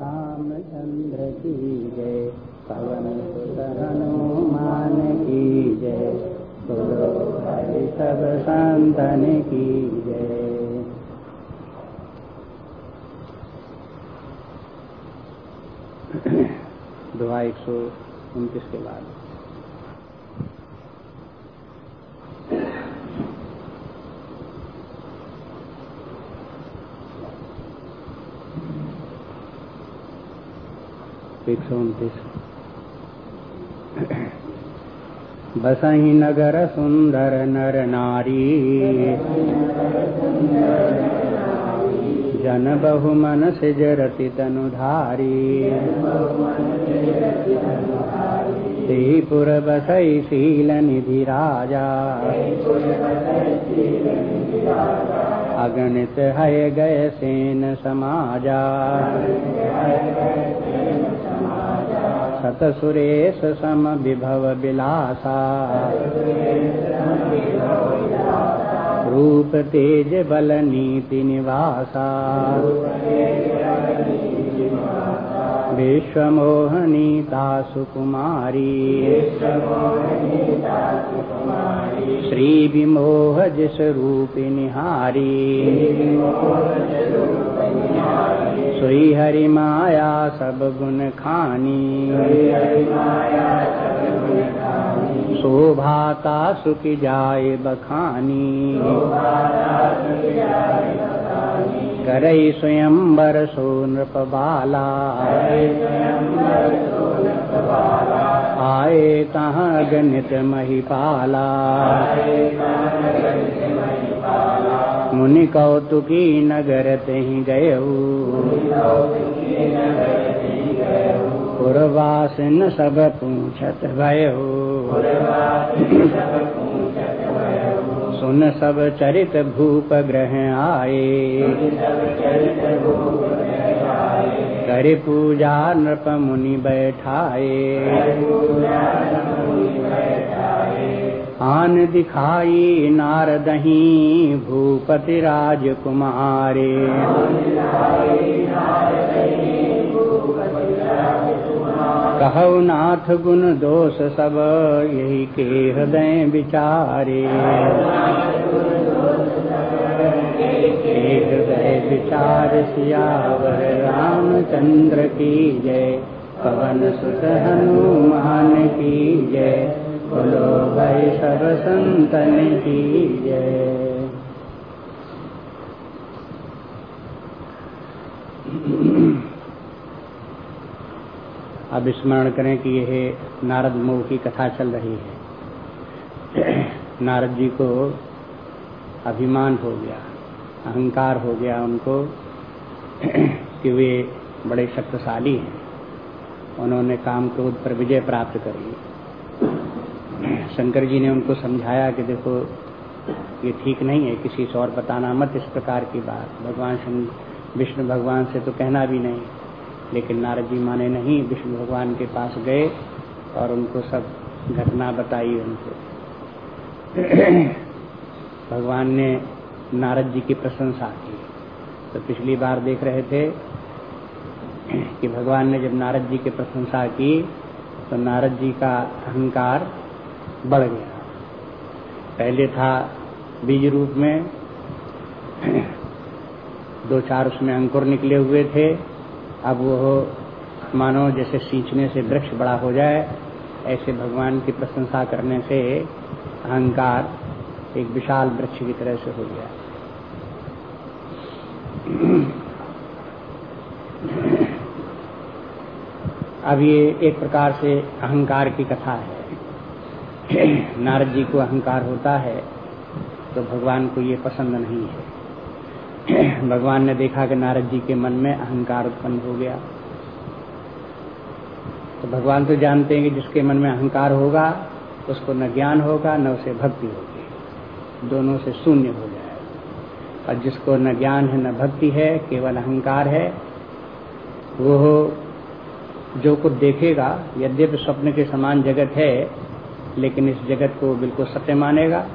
रामचंद्र की जय। पवन हनुमान की जय। बोलो भाई सब संतन की जय। दुआ एक सौ उनतीस के बाद। एक उनतीस बसही नगर सुंदर नर नारी। जन बहु मन से जरति तनुधारी। श्रीपुर बसई शील निधि राजा। अगणित है गय सेन समाजा। सत सुरेश समभिभव विलासा रूप तेजबलनीतिनिवासा विभव विलासा रूप तेज बल नीति निवासा विश्व मोहनीता सुकुमारी श्री विमोह जिस रूप निहारी सोई हरि माया सब गुण खानी शोभाता सुख जाय बखानी करई स्वयंवर सो नृप बाला। आए कहाँ गणित महिपाला। मुनि कौतुकी नगर तही गयऊ। पुरवासिन सब पूछत भयो सुन सब चरित भूप ग्रह आए। कर पूजा नृप मुनि बैठाए। आन दिखाई नारदही भूपति राजकुमारे। कहु नाथ गुण दोष सब, यही के हृदय विचारे। हृदय विचार सियावर, रामचंद्र की जय। पवन सुत हनुमान की जय। बोलो भाई सब संतन की जय। अब स्मरण करें कि यह नारद मोह की कथा चल रही है। नारद जी को अभिमान हो गया, अहंकार हो गया उनको कि वे बड़े शक्तिशाली हैं। उन्होंने काम क्रोध पर विजय प्राप्त करी। शंकर जी ने उनको समझाया कि देखो, ये ठीक नहीं है, किसी से और बताना मत इस प्रकार की बात। भगवान विष्णु भगवान से तो कहना भी नहीं। लेकिन नारद जी माने नहीं, विष्णु भगवान के पास गए और उनको सब घटना बताई उनको। भगवान ने नारद जी की प्रशंसा की। तो पिछली बार देख रहे थे कि भगवान ने जब नारद जी की प्रशंसा की तो नारद जी का अहंकार बढ़ गया। पहले था बीज रूप में, दो चार उसमें अंकुर निकले हुए थे अब वो मानो जैसे सींचने से वृक्ष बड़ा हो जाए, ऐसे भगवान की प्रशंसा करने से अहंकार एक विशाल वृक्ष की तरह से हो गया। अब ये एक प्रकार से अहंकार की कथा है। नारद जी को अहंकार होता है तो भगवान को ये पसंद नहीं है। भगवान ने देखा कि नारद जी के मन में अहंकार उत्पन्न हो गया। तो भगवान तो जानते हैं कि जिसके मन में अहंकार होगा, उसको न ज्ञान होगा, न उसे भक्ति होगी। दोनों से शून्य हो जाएगा और जिसको न ज्ञान है, न भक्ति है, केवल अहंकार है, वो जो कुछ देखेगा, यद्यपि स्वप्न के समान जगत है, लेकिन इस जगत को बिल्कुल सत्य मानेगा,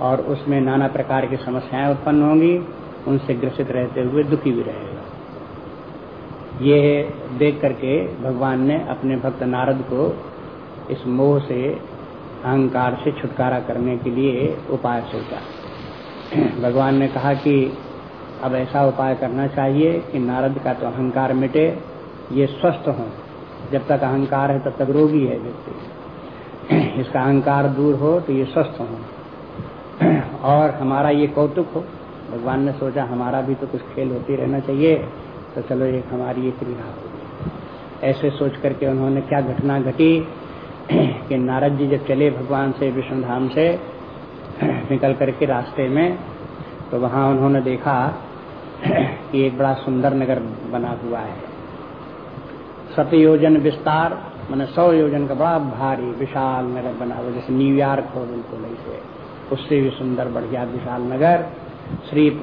और उसमें नाना प्रकार की समस्याएँ उत्पन्न होंगी उनसे ग्रसित रहते हुए दुखी भी रहेगा। ये देख करके भगवान ने अपने भक्त नारद को इस मोह से, अहंकार से छुटकारा करने के लिए उपाय सोचा। भगवान ने कहा कि अब ऐसा उपाय करना चाहिए कि नारद का तो अहंकार मिटे, ये स्वस्थ हो। जब तक अहंकार है तब तक रोगी है व्यक्ति। इसका अहंकार दूर हो तो ये स्वस्थ हो। और हमारा ये कौतुक हो। भगवान ने सोचा, हमारा भी तो कुछ खेल होती रहना चाहिए तो चलो एक हमारी ये क्रिया होगी ऐसे सोच करके उन्होंने क्या घटना घटी कि नारद जी जब चले भगवान से, विष्णुधाम से, निकल करके रास्ते में तो वहाँ उन्होंने देखा कि एक बड़ा सुंदर नगर बना हुआ है। सत योजन विस्तार, मैंने सौ योजन का बड़ा भारी, विशाल नगर बना हुआ, जैसे न्यूयॉर्क हो, बिल्कुल ऐसे। उससे भी सुंदर, बढ़िया, विशाल नगर। श्री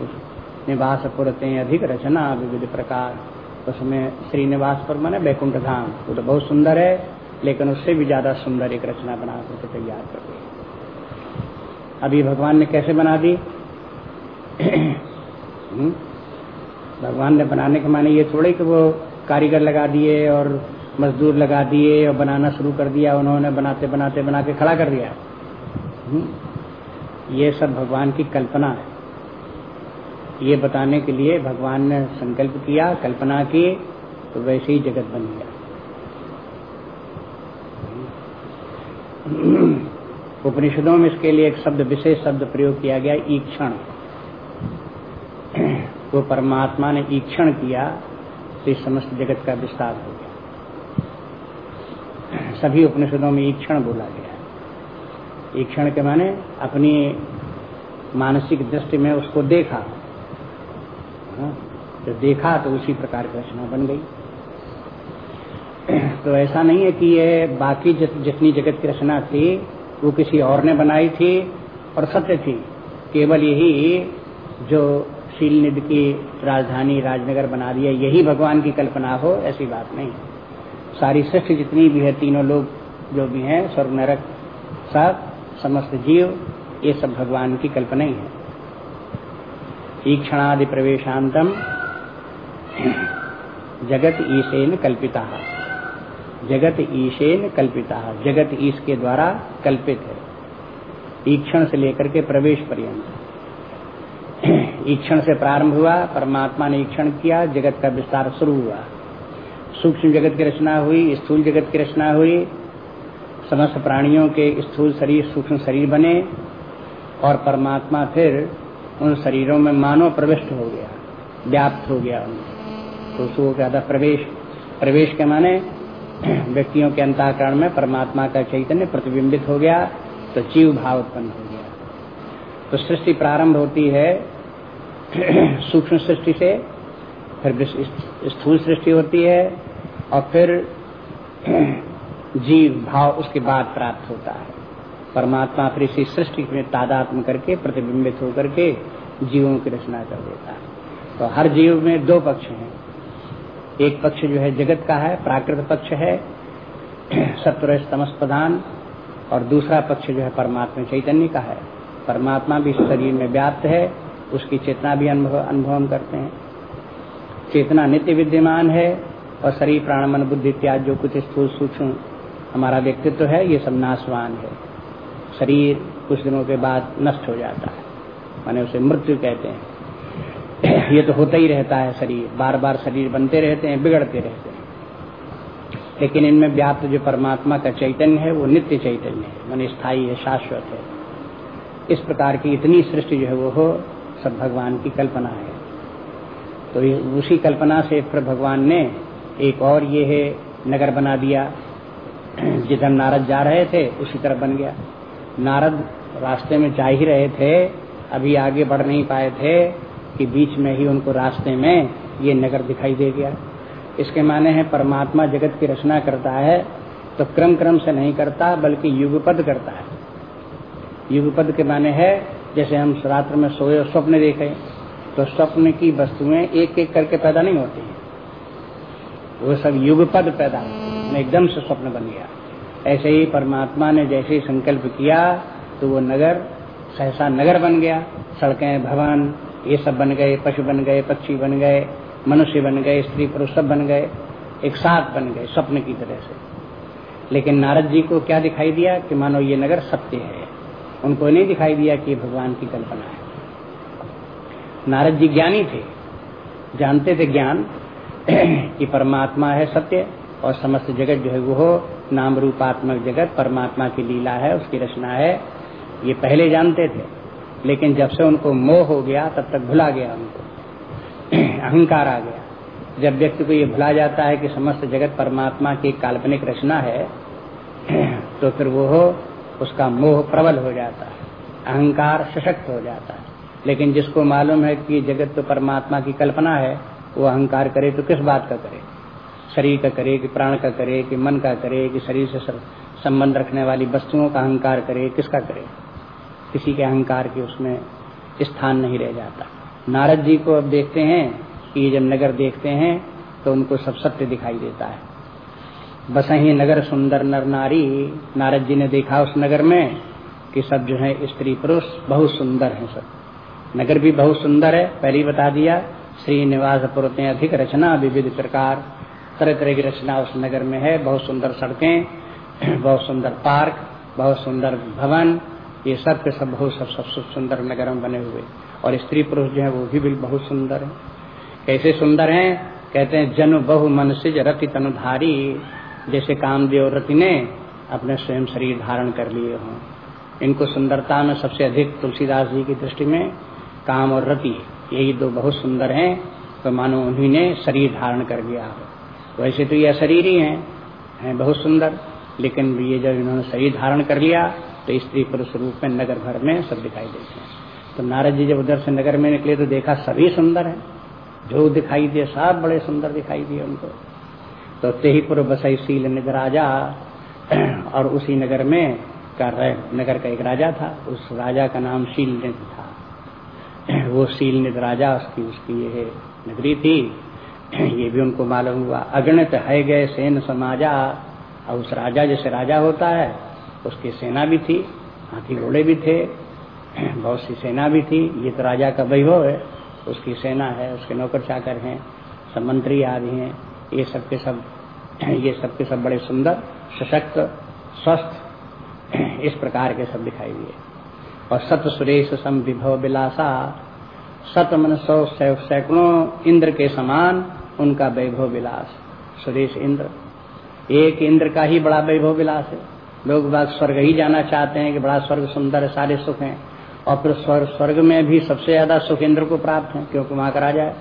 निवास पुरते अधिक रचना विविध प्रकार। उसमें श्रीनिवास पर मैंने बैकुंठ धाम वो तो बहुत सुंदर है, लेकिन उससे भी ज़्यादा सुंदर एक रचना बना करके तैयार कर दी। अभी भगवान ने कैसे बना दी? हम्म? भगवान ने बनाने के माने ये थोड़े कि वो कारीगर लगा दिए और मजदूर लगा दिए और बनाना शुरू कर दिया, उन्होंने बनाते बनाते बना के खड़ा कर दिया। हम्म? ये सब भगवान की कल्पना है। ये बताने के लिए भगवान ने संकल्प किया, कल्पना की तो वैसे ही जगत बन गया। उपनिषदों में इसके लिए एक शब्द, विशेष शब्द प्रयोग किया गया, ईक्षण। वो परमात्मा ने ईक्षण किया तो इस समस्त जगत का विस्तार हो गया। सभी उपनिषदों में ईक्षण बोला गया ईक्षण के माने अपनी मानसिक दृष्टि में उसको देखा। तो देखा तो उसी प्रकार की रचना बन गई। तो ऐसा नहीं है कि ये बाकी जितनी जगत की रचना थी, वो किसी और ने बनाई थी और सत्य थी। केवल यही जो शील निधि की राजधानी राजनगर बना दिया, यही भगवान की कल्पना हो, ऐसी बात नहीं। सारी सृष्टि जितनी भी है, तीनों लोग जो भी हैं स्वर्ग नरक सब समस्त जीव, ये सब भगवान की कल्पना ही है। ईक्षणादि प्रवेशांतम जगत ईशेन कल्पिता। जगत ईशेन कल्पिता। जगत ईश के द्वारा कल्पित है। ईक्षण से लेकर के प्रवेश पर्यंत। ईक्षण से प्रारंभ हुआ, परमात्मा ने ईक्षण किया, जगत का विस्तार शुरू हुआ। सूक्ष्म जगत की रचना हुई, स्थूल जगत की रचना हुई। समस्त प्राणियों के स्थूल शरीर, सूक्ष्म शरीर बने और परमात्मा फिर उन शरीरों में मानव प्रविष्ट हो गया, व्याप्त हो गया तो उसको क्या था प्रवेश प्रवेश के माने व्यक्तियों के अंताकरण में परमात्मा का चैतन्य प्रतिबिंबित हो गया तो जीव भाव उत्पन्न हो गया। तो सृष्टि प्रारंभ होती है सूक्ष्म सृष्टि से, फिर स्थूल सृष्टि होती है, और फिर जीव भाव उसके बाद प्राप्त होता है। परमात्मा फिर इसी सृष्टि में तादात्म करके, प्रतिबिंबित होकर के जीवों की रचना कर देता है। तो हर जीव में दो पक्ष हैं। एक पक्ष जो है जगत का है, प्राकृत पक्ष है सत्वर तमस प्रधान और दूसरा पक्ष जो है परमात्मा चैतन्य का है। परमात्मा भी शरीर में व्याप्त है, उसकी चेतना भी अनुभव अनुभव करते हैं। चेतना नित्य विद्यमान है, और शरीर, प्राण, मन, बुद्धि इत्यादि जो कुछ स्थूल सूक्ष्म हमारा व्यक्तित्व है, ये सब नाशवान है। शरीर कुछ दिनों के बाद नष्ट हो जाता है। माने उसे मृत्यु कहते हैं। ये तो होता ही रहता है शरीर। बार बार शरीर बनते रहते हैं, बिगड़ते रहते हैं। लेकिन इनमें व्याप्त जो परमात्मा का चैतन्य है, वो नित्य चैतन्य है। मन स्थायी है, शाश्वत है। इस प्रकार की इतनी सृष्टि जो है, वो हो, सब भगवान की कल्पना है। तो उसी कल्पना से फिर भगवान ने एक और ये है, नगर बना दिया। जिधर नारद जा रहे थे, उसी तरफ़ बन गया। नारद रास्ते में जा ही रहे थे अभी आगे बढ़ नहीं पाए थे कि बीच में ही उनको रास्ते में ये नगर दिखाई दे गया। इसके माने हैं परमात्मा जगत की रचना करता है तो क्रम क्रम से नहीं करता बल्कि युगपद करता है। युगपद के माने है जैसे हम रात्र में सोए और स्वप्न देखे तो स्वप्न की वस्तुएँ एक एक करके पैदा नहीं होती वो सब युगपद पैदा एकदम से स्वप्न बन गया। ऐसे ही परमात्मा ने जैसे संकल्प किया तो वो नगर, सहसा नगर बन गया। सड़कें, भवन, ये सब बन गए, पशु बन गए, पक्षी बन गए, मनुष्य बन गए, स्त्री पुरुष सब बन गए, एक साथ बन गए, स्वप्न की तरह से। लेकिन नारद जी को क्या दिखाई दिया कि मानो ये नगर सत्य है? उनको नहीं दिखाई दिया कि भगवान की कल्पना है। नारद जी ज्ञानी थे। जानते थे ज्ञान कि परमात्मा है सत्य और समस्त जगत जो है वो नाम रूपात्मक जगत, परमात्मा की लीला है, उसकी रचना है, ये पहले जानते थे। लेकिन जब से उनको मोह हो गया, तब तक भुला गया उनको। अहंकार आ गया। जब व्यक्ति को ये भुला जाता है कि समस्त जगत परमात्मा की काल्पनिक रचना है तो फिर वो उसका मोह प्रबल हो जाता है, अहंकार सशक्त हो जाता है। लेकिन जिसको मालूम है कि जगत तो परमात्मा की कल्पना है, वो अहंकार करे तो किस बात का करे? शरीर का करे, कि प्राण का करे, कि मन का करे, कि शरीर से संबंध रखने वाली वस्तुओं का अहंकार करे, किसका करे? किसी के अहंकार के उसमें स्थान नहीं रह जाता। नारद जी को अब देखते हैं, कि जब नगर देखते हैं तो उनको सब सत्य दिखाई देता है। बस ही नगर सुंदर नर नारी, नारद जी ने देखा उस नगर में, कि सब जो है स्त्री पुरुष बहुत सुंदर हैं सब। नगर भी बहुत सुंदर है, पहले बता दिया श्री निवास पुरते अधिक रचना, विविध प्रकार तरह तरह की रचना उस नगर में है। बहुत सुंदर सड़कें, बहुत सुंदर पार्क, बहुत सुंदर भवन, ये सब के सब बहुत सब सब सुंदर नगर में बने हुए। और स्त्री पुरुष जो है वो भी बहुत सुंदर है। कैसे सुंदर है? कहते हैं, जन बहु मन से रति तनुधारी। जैसे कामदेव रति ने अपने स्वयं शरीर धारण कर लिए हों। इनको सुंदरता में सबसे अधिक तुलसीदास जी की दृष्टि में काम और रति, यही दो बहुत सुंदर हैं। तो मानो उन्हीं ने शरीर धारण कर लिया। हो वैसे तो ये शरीर ही हैं हैं बहुत सुंदर, लेकिन ये जब इन्होंने शरीर धारण कर लिया तो स्त्री पुरुष रूप में नगर भर में सब दिखाई देते हैं। तो नारद जी जब उधर से नगर में निकले तो देखा सभी सुंदर है। जो दिखाई दिए सब बड़े सुंदर दिखाई दिए उनको। तो तेहीपुर बसई शील निध राजा, और उसी नगर में का नगर का एक राजा था। उस राजा का नाम शील था। वो शील निध राजा, उसकी उसकी ये नगरी थी। ये भी उनको मालूम हुआ। अगणित है गए सेन समाजा। और उस राजा, जैसे राजा होता है, उसकी सेना भी थी, हाथी घोड़े भी थे, बहुत सी सेना भी थी। ये तो राजा का वैभव है। उसकी सेना है, उसके नौकर चाकर हैं, सब मंत्री आदि हैं। ये सब के सब ये सब के सब बड़े सुंदर, सशक्त, स्वस्थ इस प्रकार के सब दिखाई दिए। और सत सुरेश सम विभव विलासा, सत मन सौ, सैकड़ों इंद्र के समान उनका वैभव विलास। सुरेश इंद्र। एक इंद्र का ही बड़ा वैभव विलास है। लोग बात स्वर्ग ही जाना चाहते हैं कि बड़ा स्वर्ग सुंदर है, सारे सुख हैं। और फिर स्वर्ग स्वर्ग में भी सबसे ज़्यादा सुख इंद्र को प्राप्त है, क्योंकि वहाँ का राजा है।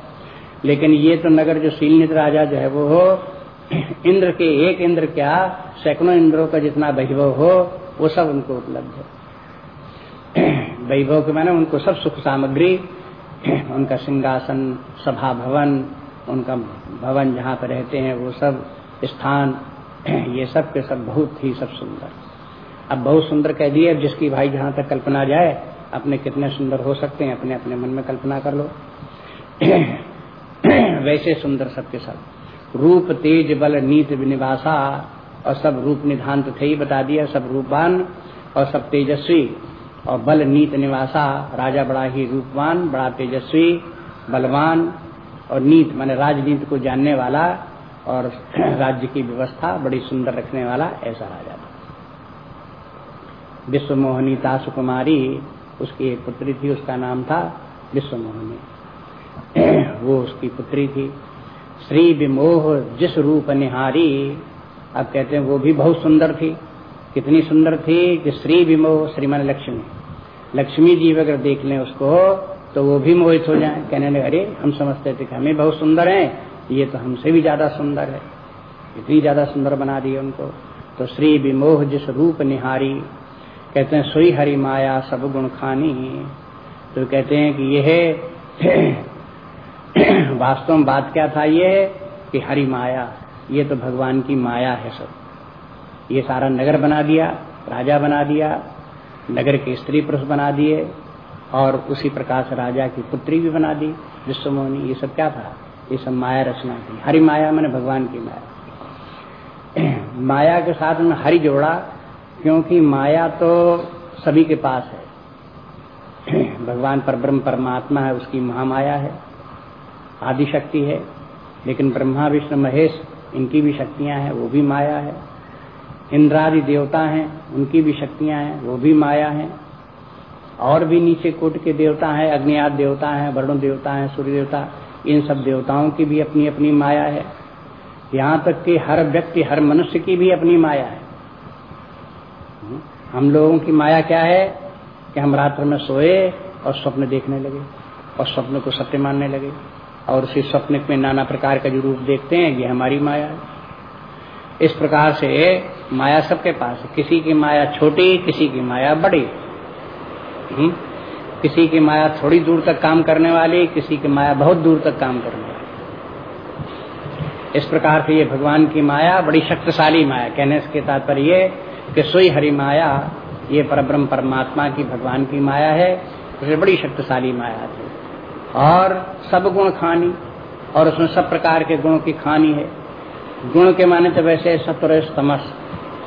लेकिन ये तो नगर जो शीलनित राजा जो है, वो हो, इंद्र के एक इंद्र क्या, सैकड़ों इंद्रों का जितना वैभव हो, वो सब उनको उपलब्ध है। वैभव के मैंने उनको सब सुख सामग्री, उनका सिंहासन, सभा भवन उनका भवन जहाँ पर रहते हैं, वो सब स्थान, ये सब के सब बहुत ही सब सुंदर। अब बहुत सुंदर कह दिए जिसकी भाई जहाँ तक कल्पना जाए, अपने कितने सुंदर हो सकते हैं, अपने अपने मन में कल्पना कर लो। वैसे सुंदर सबके सब। रूप, तेज, बल, नीत निवासा और सब रूप निधान तो थे ही बता दिया, सब रूपवान और सब तेजस्वी। और बल, नीत, निवासा, राजा बड़ा ही रूपवान, बड़ा तेजस्वी, बलवान और नीत, माने राजनीति को जानने वाला और राज्य की व्यवस्था बड़ी सुंदर रखने वाला ऐसा राजा था। विश्व मोहनी तासु कुमारी उसकी एक पुत्री थी, उसका नाम था विश्व मोहनी वो उसकी पुत्री थी। श्री विमोह जिस रूप निहारी अब कहते हैं वो भी बहुत सुंदर थी। कितनी सुंदर थी कि श्री विमोह, श्रीमान लक्ष्मी। लक्ष्मी जी अगर देख लें उसको तो वो भी मोहित हो जाए। कहने लगे, अरे, हम समझते थे कि हमें बहुत सुंदर है। ये तो हमसे भी ज़्यादा सुंदर है। इतनी ज़्यादा सुंदर बना दिए उनको। तो श्री विमोह जिस रूप निहारी, कहते हैं, सोई हरि माया सब गुण खानी। तो कहते हैं कि यह वास्तव में बात क्या था? ये कि हरि माया, ये तो भगवान की माया है सब। ये सारा नगर बना दिया, राजा बना दिया, नगर के स्त्री पुरुष बना दिए और उसी प्रकार से राजा की पुत्री भी बना दी, विश्वमोहनी। ये सब क्या था? ये सब माया रचना थी। हरि माया मैंने भगवान की माया। माया के साथ में हरि जोड़ा, क्योंकि माया तो सभी के पास है। भगवान पर ब्रह्म परमात्मा है, उसकी महामाया है आदि शक्ति है। लेकिन ब्रह्मा, विष्णु, महेश, इनकी भी शक्तियाँ हैं, वो भी माया है। इंद्रादि देवता हैं, उनकी भी शक्तियाँ हैं, वो भी माया हैं। और भी नीचे कोट के देवता हैं, अग्नियाद देवता हैं, वरुण देवता हैं, सूर्य देवता, इन सब देवताओं की भी अपनी अपनी माया है। यहाँ तक कि हर व्यक्ति, हर मनुष्य की भी अपनी माया है। हम लोगों की माया क्या है? कि हम रात्र में सोए और स्वप्न देखने लगे, और स्वप्न को सत्य मानने लगे, और उसी स्वप्न में नाना प्रकार का जो रूप देखते हैं, ये हमारी माया है। इस प्रकार से माया सबके पास है। किसी की माया छोटी, किसी की माया बड़ी। हम्म? किसी की माया थोड़ी दूर तक काम करने वाली, किसी की माया बहुत दूर तक काम करने वाली इस प्रकार से ये भगवान की माया बड़ी शक्तिशाली माया, कहने के तात्पर्य कि सोई हरि माया, ये परब्रह्म परमात्मा की भगवान की माया है, उसे बड़ी शक्तिशाली माया थी और सब गुण खानी, और उसमें सब प्रकार के गुणों की खानी है गुण के माने तो वैसे सत्वर तमस,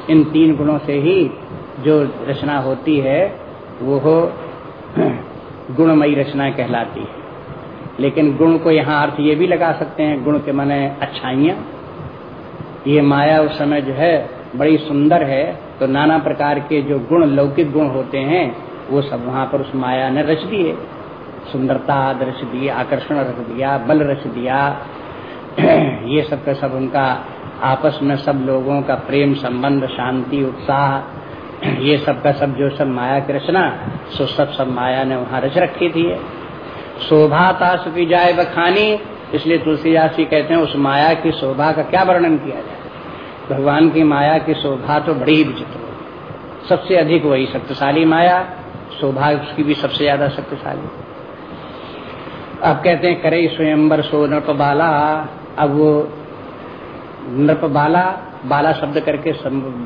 इन तीन गुणों से ही जो रचना होती है वो हो, गुणमयी रचना कहलाती है। लेकिन गुण को यहाँ अर्थ ये भी लगा सकते हैं, गुण के माने अच्छाइयाँ। ये माया उस समय जो है, बड़ी सुंदर है तो नाना प्रकार के जो गुण, लौकिक गुण होते हैं, वो सब वहाँ पर उस माया ने रच दिए। सुंदरता रच दिए, आकर्षण रख दिया, बल रच दिया। ये सब का सब उनका आपस में सब लोगों का प्रेम, संबंध, शांति, उत्साह ये सब का सब जो सब माया की रचना, सो सब सब माया ने वहाँ रच रखी थी शोभा ताश की जाए बखानी, इसलिए तुलसीदास जी कहते हैं, उस माया की शोभा का क्या वर्णन किया जाए? भगवान की माया की शोभा तो बड़ी ही विचित्र सबसे अधिक वही शक्तिशाली माया, शोभा उसकी भी सबसे ज़्यादा शक्तिशाली। अब कहते हैं, करे स्वयंबर सो नृप बाला। अब वो नृप बाला बाला शब्द करके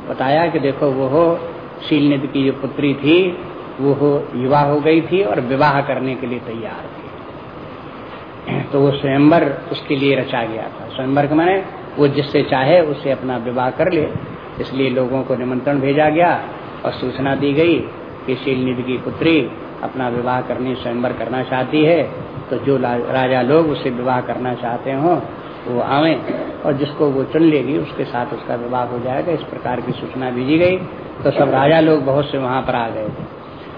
बताया कि देखो वो हो शील निधि की जो पुत्री थी वो हो युवा हो गई थी और विवाह करने के लिए तैयार थी। तो वो स्वयंबर उसके लिए रचा गया था। स्वयंबर के माने, वो जिससे चाहे उससे अपना विवाह कर ले। इसलिए लोगों को निमंत्रण भेजा गया और सूचना दी गई कि शील निधि की पुत्री अपना विवाह करने, स्वयंवर करना चाहती है। तो जो राजा लोग उससे विवाह करना चाहते हो वो आवे और जिसको वो चुन लेगी, उसके साथ उसका विवाह हो जाएगा। इस प्रकार की सूचना भेजी गई। तो सब राजा लोग बहुत से वहाँ पर आ गए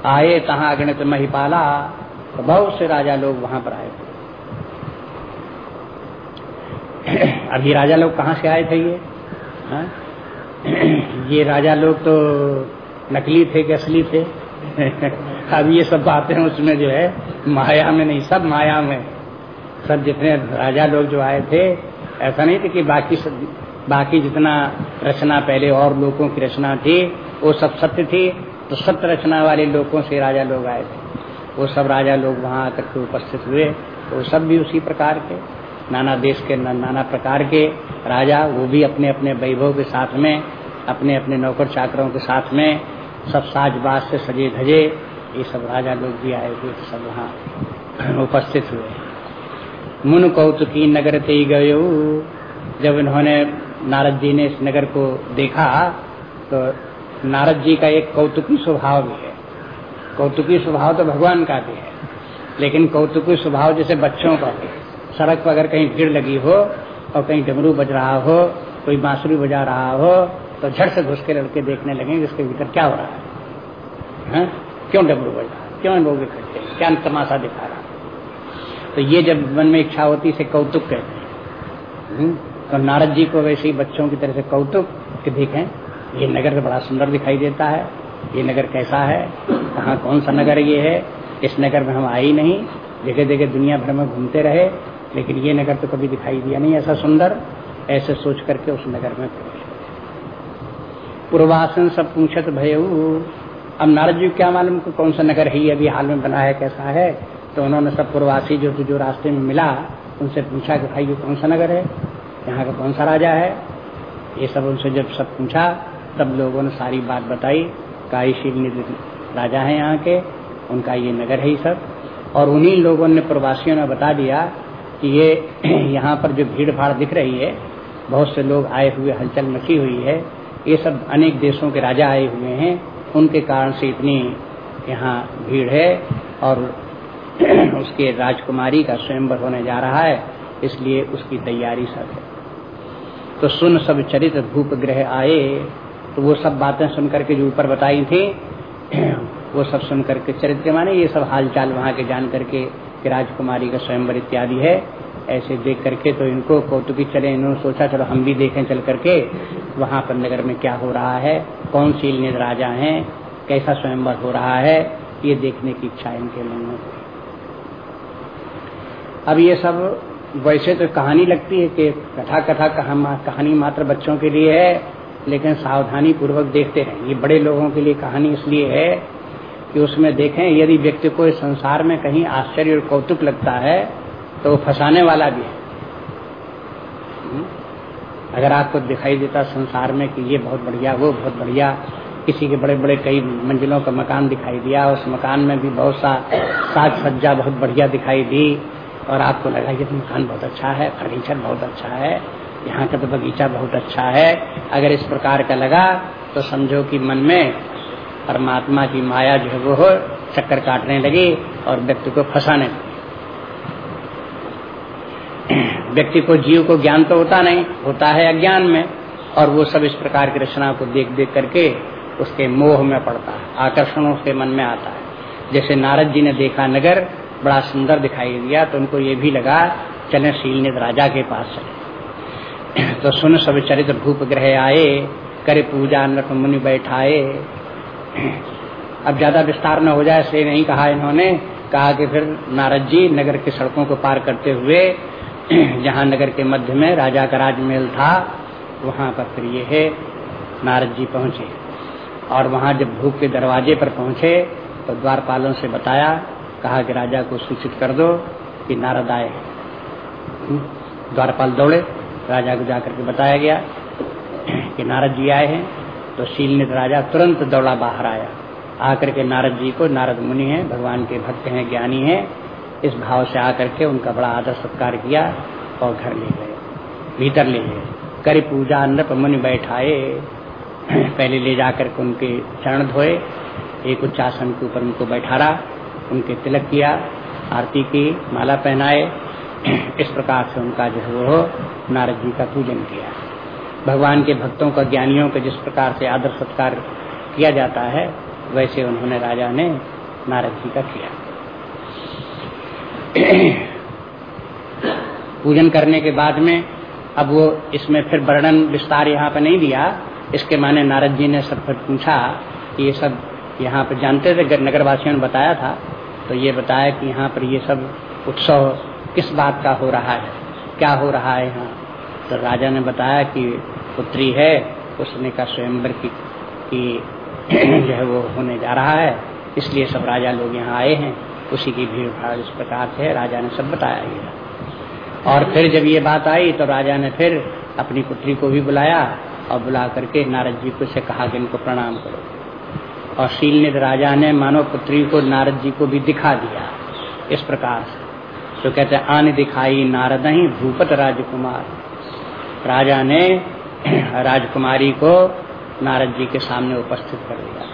आए तहा गणित महिपाला तो बहुत से राजा लोग वहाँ पर आए थे। अभी राजा लोग कहाँ से आए थे ये? हा? ये राजा लोग तो नकली थे कि असली थे? अब ये सब बातें उसमें जो है, माया में नहीं, सब माया में। सब जितने राजा लोग जो आए थे, ऐसा नहीं था कि बाकी सब, बाकी जितना रचना, पहले और लोगों की रचना थी, वो सब सत्य थी तो सत्य रचना वाले लोगों से राजा लोग आए थे। वो सब राजा लोग वहाँ आकर के उपस्थित हुए तो वो सब भी उसी प्रकार के, नाना देश के नाना प्रकार के राजा, वो भी अपने अपने वैभव के साथ में अपने अपने नौकर चाकरों के साथ में, सब साजबाज से सजे धजे ये सब राजा लोग भी आए हुए सब वहाँ उपस्थित हुए। मुन कौतुकी नगर ते गए। जब इन्होंने नारद जी ने इस नगर को देखा तो नारद जी का एक कौतुकी स्वभाव भी है। कौतुकी स्वभाव तो भगवान का भी है, लेकिन कौतुकी स्वभाव जैसे बच्चों का है। सड़क पर अगर कहीं भीड़ लगी हो और कहीं डमरू बज रहा हो, कोई बांसुरी बजा रहा हो तो झट से घुस के लड़के देखने लगे इसके भीतर क्या हो रहा है। हा? क्यों डमरू बज रहा है? क्यों लोग क्या तमाशा दिखा रहा तो ये जब मन में इच्छा होती इसे कौतुक कहते हैं। हम्म? तो नारद जी को वैसे ही बच्चों की तरह से कौतुक कि देखें, ये नगर बड़ा सुंदर दिखाई देता है। ये नगर कैसा है? कहाँ कौन सा नगर ये है? इस नगर में हम आए ही नहीं। जगह जगह दुनिया भर में घूमते रहे, लेकिन ये नगर तो कभी दिखाई दिया नहीं ऐसा सुंदर। ऐसे सोच करके उस नगर में पूर्वासन सब पूछत भय अब नारद जी क्या मालूम कौन सा नगर है अभी हाल में बना है, कैसा है? तो उन्होंने सब पूर्वासी जो जो रास्ते में मिला, उनसे पूछा कि भाई, ये कौन सा नगर है? यहाँ का कौन सा राजा है? ये सब उनसे जब सब पूछा, तब लोगों ने सारी बात बताई काईशील राजा है यहाँ के, उनका ये नगर है ही सब। और उन्हीं लोगों ने प्रवासियों ने बता दिया कि ये यहाँ पर जो भीड़ भाड़ दिख रही है, बहुत से लोग आए हुए, हलचल मची हुई है, ये सब अनेक देशों के राजा आए हुए हैं, उनके कारण से इतनी यहाँ भीड़ है, और उसके राजकुमारी का स्वयंवर होने जा रहा है, इसलिए उसकी तैयारी सब है। तो सुन सब चरित भूप ग्रह आए तो वो सब बातें सुन करके जो ऊपर बताई थी, वो सब सुन करके चरित्र माने ये सब हालचाल वहाँ के जान करके कि राजकुमारी का स्वयंवर इत्यादि है, ऐसे देख करके तो इनको कौतुकी चले, इन्होंने सोचा, चलो हम भी देखें चल करके वहाँ पर नगर में क्या हो रहा है, कौन सी राजा हैं, कैसा स्वयंवर हो रहा है, ये देखने की इच्छा इनके लोगों को अब ये सब वैसे तो कहानी लगती है कि कथा कथा कहानी मात्र बच्चों के लिए है, लेकिन सावधानी पूर्वक देखते हैं ये बड़े लोगों के लिए कहानी इसलिए है कि उसमें देखें, यदि व्यक्ति को इस संसार में कहीं आश्चर्य और कौतुक लगता है तो वो फंसाने वाला भी है हम्म? अगर आपको दिखाई देता संसार में कि ये बहुत बढ़िया, वो बहुत बढ़िया, किसी के बड़े बड़े कई मंजिलों का मकान दिखाई दिया, उस मकान में भी बहुत सा साज सज्जा बहुत बढ़िया दिखाई दी और आपको लगा ये मकान बहुत अच्छा है फर्नीचर बहुत अच्छा है, यहाँ का तो बगीचा बहुत अच्छा है। अगर इस प्रकार का लगा तो समझो कि मन में परमात्मा की माया जो है वो चक्कर काटने लगी और व्यक्ति को फंसाने लगी। व्यक्ति को जीव को ज्ञान तो होता नहीं, होता है अज्ञान में, और वो सब इस प्रकार की रचना को देख देख करके उसके मोह में पड़ता है, आकर्षण उसके मन में आता है। जैसे नारद जी ने देखा नगर बड़ा सुंदर दिखाई दिया तो उनको ये भी लगा चले शील राजा के पास चले। तो सुन सब चरित्र भूप ग्रह आए, करे पूजा नृप मुनि बैठाए। अब ज़्यादा विस्तार न हो जाए, इसलिए नहीं कहा इन्होंने। कहा कि फिर नारद जी नगर की सड़कों को पार करते हुए, जहाँ नगर के मध्य में राजा का राजमहल था, वहाँ पर फिर ये है, नारद जी पहुँचे। और वहाँ जब भूख के दरवाजे पर पहुँचे तो द्वारपालों से बताया कहा कि राजा को सूचित कर दो कि नारद आए। हम्म, द्वारपाल दौड़े। राजा को जाकर के बताया गया कि नारद जी आए हैं तो शीलनित राजा तुरंत दौड़ा बाहर आया। आकर के नारद जी को नारद मुनि हैं भगवान के भक्त हैं ज्ञानी हैं इस भाव से आकर के उनका बड़ा आदर सत्कार किया और घर ले गए। भीतर ले गए। करी पूजा नृप मुनि बैठाए। पहले ले जाकर के उनके चरण धोए। एक उच्चासन के ऊपर उनको बैठारा। उनके तिलक किया, आरती की, माला पहनाए। इस प्रकार से उनका जो है वो नारद जी का पूजन किया। भगवान के भक्तों का, ज्ञानियों का जिस प्रकार से आदर सत्कार किया जाता है, वैसे उन्होंने राजा ने नारद जी का किया। पूजन करने के बाद में, अब वो इसमें फिर वर्णन विस्तार यहाँ पे नहीं दिया। इसके माने नारद जी ने सब फिर पूछा कि ये सब यहाँ पर जानते थे, नगरवासियों ने बताया था। तो ये बताया कि यहाँ पर ये सब उत्सव किस बात का हो रहा है? क्या हो रहा है यहाँ? तो राजा ने बताया कि पुत्री है उसने का स्वयंवर की, की जो है वो होने जा रहा है। इसलिए सब राजा लोग यहाँ आए हैं। उसी की भीड़ भाड़ इस प्रकार से राजा ने सब बताया ये। और फिर जब ये बात आई तो राजा ने फिर अपनी पुत्री को भी बुलाया और बुला करके नारद जी को से कहा कि इनको प्रणाम करो। और शीलनित राजा ने मानव पुत्री को, नारद जी को भी दिखा दिया इस प्रकार से। तो कहते आन दिखाई नारद ही भूपत राजकुमार। राजा ने राजकुमारी को नारद जी के सामने उपस्थित कर दिया।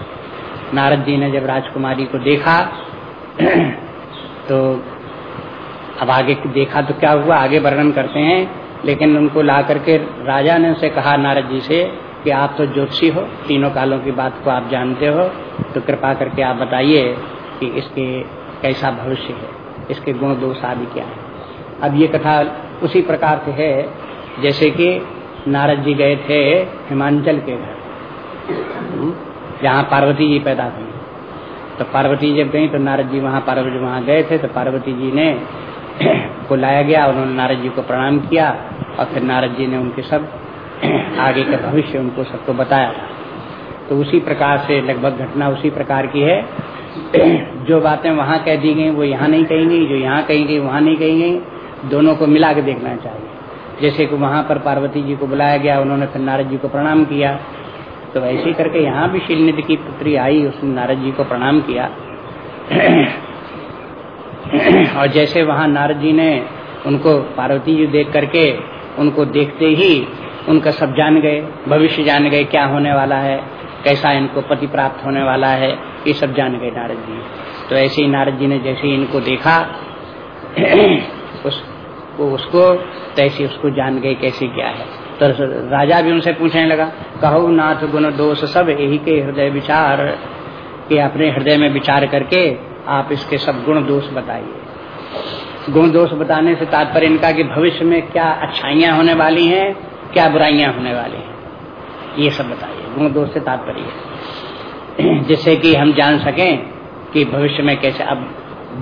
नारद जी ने जब राजकुमारी को देखा तो अब आगे देखा तो क्या हुआ, आगे वर्णन करते हैं, लेकिन उनको ला करके राजा ने उनसे कहा, नारद जी से कि आप तो ज्योतिषी हो तीनों कालों की बात को आप जानते हो तो कृपा करके आप बताइए कि इसके कैसा भविष्य है इसके गुण दोष आदि क्या है। अब ये कथा उसी प्रकार से है जैसे कि नारद जी गए थे हिमांचल के घर हम्म, जहाँ पार्वती जी पैदा हुई। तो पार्वती जब गई तो नारद जी वहाँ पार्वती वहाँ गए थे तो पार्वती जी ने को लाया गया उन्होंने नारद जी को प्रणाम किया और फिर नारद जी ने उनके सब आगे का भविष्य उनको सबको बताया। तो उसी प्रकार से लगभग घटना उसी प्रकार की है। जो बातें वहाँ कह दी गई, वो यहाँ नहीं कही गई जो यहाँ कही गई वहाँ नहीं कही गई दोनों को मिला के देखना चाहिए। जैसे कि वहाँ पर पार्वती जी को बुलाया गया, उन्होंने फिर नारद जी को प्रणाम किया। तो ऐसे करके यहाँ भी शिलनिधि की पुत्री आई, उसने नारद जी को प्रणाम किया। और जैसे वहाँ नारद जी ने उनको, पार्वती जी देख करके उनको देखते ही उनका सब जान गए, भविष्य जान गए क्या होने वाला है, कैसा इनको पति प्राप्त होने वाला है, ये सब जान गए नारद जी। तो ऐसे ही नारद जी ने जैसे इनको देखा, उस उसको, तैसे उसको जान गए कैसे क्या है। तो राजा भी उनसे पूछने लगा, कहो नाथ गुण दोष सब यही के हृदय विचार, कि अपने हृदय में विचार करके आप इसके सब गुण दोष बताइए। गुण दोष बताने से तात्पर्य इनका कि भविष्य में क्या अच्छाइयाँ होने वाली हैं क्या बुराइयाँ होने वाली हैं? ये सब बताइए। गुण दोष से तात्पर्य जिससे कि हम जान सकें कि भविष्य में कैसे, अब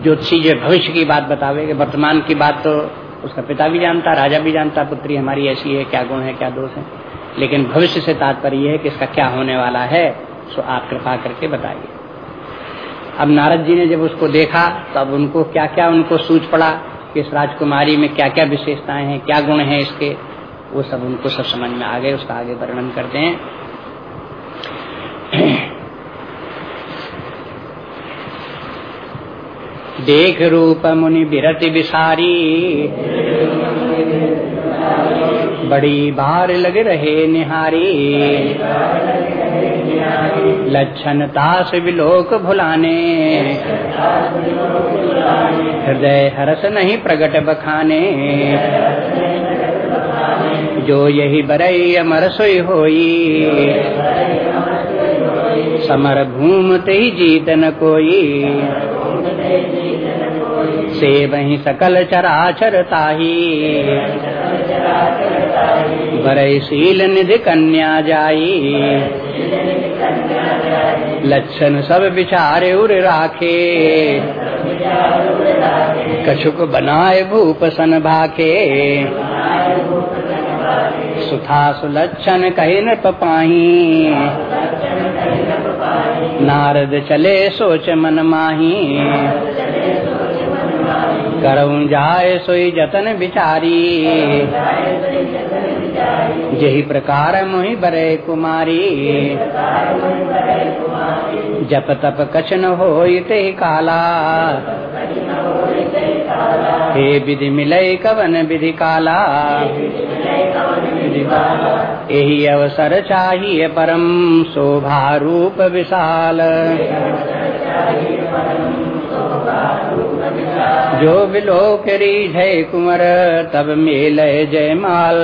ज्योतिषी जो भविष्य की बात बतावे कि वर्तमान की बात तो उसका पिता भी जानता, राजा भी जानता, पुत्री हमारी ऐसी है, क्या गुण है, क्या दोष है। लेकिन भविष्य से तात्पर्य है कि इसका क्या होने वाला है, सो आप कृपा करके बताइए। अब नारद जी ने जब उसको देखा तो अब उनको क्या क्या उनको सूझ पड़ा कि इस राजकुमारी में क्या क्या विशेषताएँ हैं, क्या गुण हैं इसके। वो सब उनको सब समझ में आ गए, उसका आगे वर्णन करते हैं। देख रूप मुनि बिरति विसारी बड़ी बार लग रहे निहारी। लक्षण तास विलोक भुलाने। हृदय हरस नहीं प्रगट बखाने। जो यही बरई अमर सोई होई। समर घूमते ही जीत न कोई। से वही सकल चराचर ताही। बरई शील निधि कन्या जाई। लक्षण सब विचारे उर राखे। कछुक बनाए भूप सन भाके सुथा सुलक्षण कही न पाही नारद चले सोच मन माही। करऊ जाए सोई जतन बिचारी। यही प्रकार मोहि बरे कुमारी। जप तप कछ न हो काला। हे विधि मिलय कवन विधि काला। यही अवसर चाहिए परम शोभा रूप विशाल। जो बिलो करी जय कुंवर, तब मेल जय माल।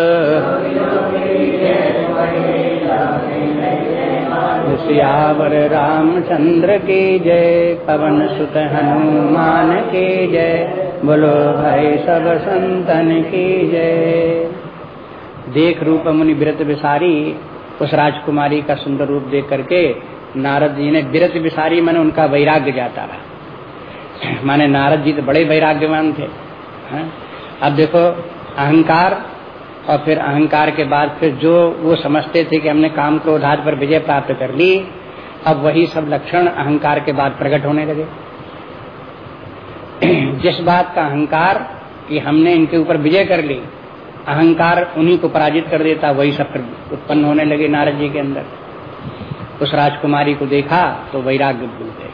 सियावर रामचंद्र की जय, पवन सुत हनुमान की जय, बोलो भाई सब संतन की जय। देख रूप मुनि बिरत विसारी, उस राजकुमारी का सुंदर रूप देख करके नारद जी ने बिरत विसारी मैंने उनका वैराग्य जाता रहा माने नारद जी तो बड़े वैराग्यवान थे, है? अब देखो, अहंकार और फिर अहंकार के बाद फिर जो वो समझते थे कि हमने काम क्रोध आदि पर विजय प्राप्त कर ली, अब वही सब लक्षण अहंकार के बाद प्रकट होने लगे जिस बात का अहंकार कि हमने इनके ऊपर विजय कर ली अहंकार उन्हीं को पराजित कर देता वही सब उत्पन्न होने लगे नारद जी के अंदर। उस राजकुमारी को देखा तो वैराग्य भूल गए।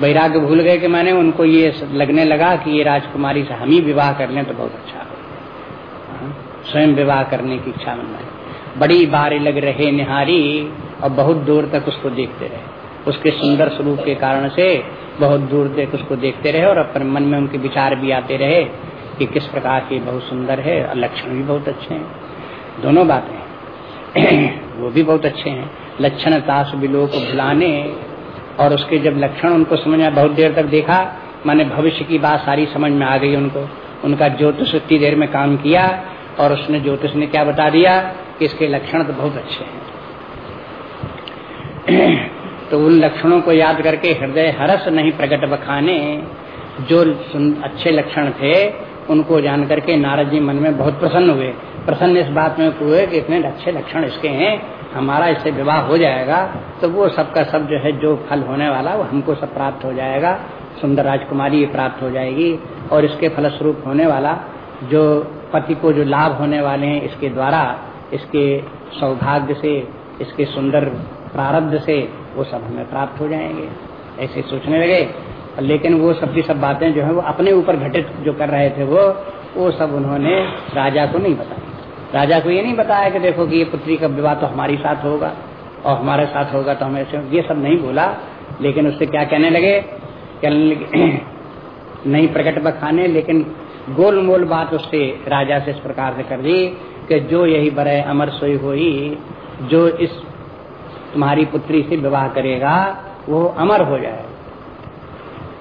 वैराग्य भूल गए कि मैंने उनको ये लगने लगा कि ये राजकुमारी से हम ही विवाह कर लें तो बहुत अच्छा हो हाँ, स्वयं विवाह करने की इच्छा मन में। बड़ी बार लग रहे निहारी और बहुत दूर तक उसको देखते रहे। उसके सुंदर स्वरूप के कारण से बहुत दूर तक उसको देखते रहे और अपने मन में उनके विचार भी आते रहे। कि किस प्रकार की बहुत सुंदर है, और लक्षण भी बहुत अच्छे हैं। दोनों बातें वो भी बहुत अच्छे हैं। लक्षण ताश बिलो को भुलाने, और उसके जब लक्षण उनको समझ में बहुत देर तक देखा, माने भविष्य की बात सारी समझ में आ गई उनको। उनका ज्योतिष इतनी देर में काम किया, और उसने ज्योतिष ने क्या बता दिया कि इसके लक्षण तो बहुत अच्छे हैं। तो उन लक्षणों को याद करके हृदय हरस नहीं प्रकट बखाने, जो अच्छे लक्षण थे उनको जान करके नारद जी मन में बहुत प्रसन्न हुए। प्रसन्न इस बात में हुए कि इतने अच्छे लक्षण इसके हैं, हमारा इससे विवाह हो जाएगा तो वो सबका सब जो है, जो फल होने वाला, वो हमको सब प्राप्त हो जाएगा। सुंदर राजकुमारी प्राप्त हो जाएगी। और इसके फलस्वरूप होने वाला, जो पति को जो लाभ होने वाले हैं, इसके द्वारा, इसके सौभाग्य से, इसके सुंदर प्रारब्ध से, वो सब हमें प्राप्त हो जाएँगे। ऐसे सोचने लगे। लेकिन वो सब की सब बातें जो है, वो अपने ऊपर घटित जो कर रहे थे वो वो सब उन्होंने राजा को नहीं बताया। राजा को ये नहीं बताया कि देखो कि ये पुत्री का विवाह तो हमारी साथ होगा, और हमारे साथ होगा तो हम ऐसे, ये सब नहीं बोला, लेकिन उससे क्या कहने लगे? कहने लगे, नहीं प्रकट बखाने लेकिन गोल मोल बात उससे राजा से इस प्रकार से कर दी कि जो यही बड़े अमर सोई हुई, जो इस तुम्हारी पुत्री से विवाह करेगा, वो अमर हो जाए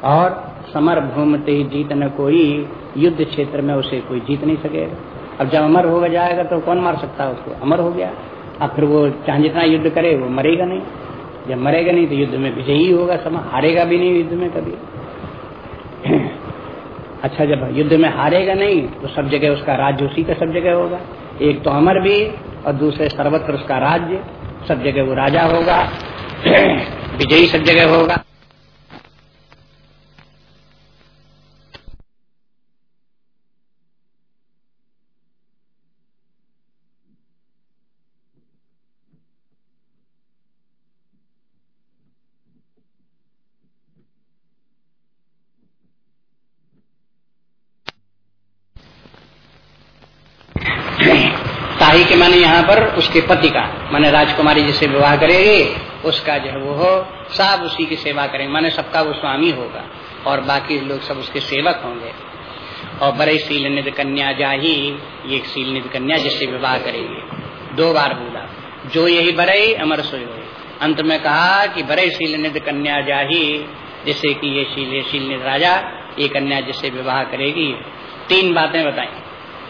और समर भूमते जीत न कोई, युद्ध क्षेत्र में उसे कोई जीत नहीं सकेगा। अब जब अमर हो जाएगा तो कौन मार सकता है उसको? अमर हो गया। अब फिर वो चाहे जितना युद्ध करे, वो मरेगा नहीं। जब मरेगा नहीं तो युद्ध में विजयी होगा समय हारेगा भी नहीं युद्ध में कभी। अच्छा जब युद्ध में हारेगा नहीं तो सब जगह उसका राज्य उसी का सब जगह होगा। एक तो अमर भी, और दूसरे सर्वत्र उसका राज्य। सब जगह वो राजा होगा। विजयी सब जगह होगा। ताही के माने यहाँ पर उसके पति का, माने राजकुमारी जिसे विवाह करेगी, उसका जो है वो हो, सब उसी की सेवा करेंगे। माने सबका वो स्वामी होगा और बाकी लोग सब उसके सेवक होंगे। और बड़े शील कन्या जाही, ये शील कन्या जिससे विवाह करेगी। दो बार बोला, जो यही बड़े अमर सोई अंत में कहा कि बड़े शील कन्या जाही, जिससे कि ये शील शील निध राजा, ये कन्या जिससे विवाह करेगी। तीन बातें बताई।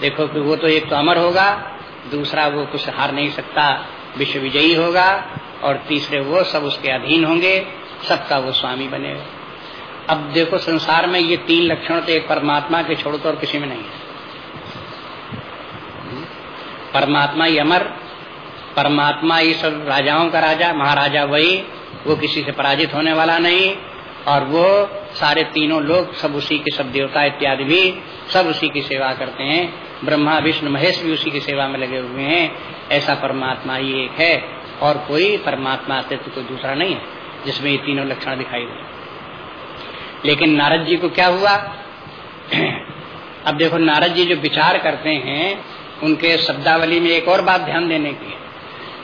देखो कि वो तो एक तो अमर होगा दूसरा वो कुछ हार नहीं सकता, विश्व विजयी होगा, और तीसरे वो सब उसके अधीन होंगे, सबका वो स्वामी बनेगा। अब देखो, संसार में ये तीन लक्षण तो एक परमात्मा के छोड़ तो और किसी में नहीं है। परमात्मा ही अमर, परमात्मा ये सब राजाओं का राजा, महाराजा वही, वो किसी से पराजित होने वाला नहीं, और वो सारे तीनों लोग सब उसी के सब देवता इत्यादि भी सब उसी की सेवा करते हैं। ब्रह्मा, विष्णु, महेश भी उसी की सेवा में लगे हुए हैं। ऐसा परमात्मा ही एक है और कोई परमात्मा अस्तित्व कोई दूसरा नहीं है, जिसमें ये तीनों लक्षण दिखाई दे। लेकिन नारद जी को क्या हुआ? अब देखो, नारद जी जो विचार करते हैं, उनके शब्दावली में एक और बात ध्यान देने की है।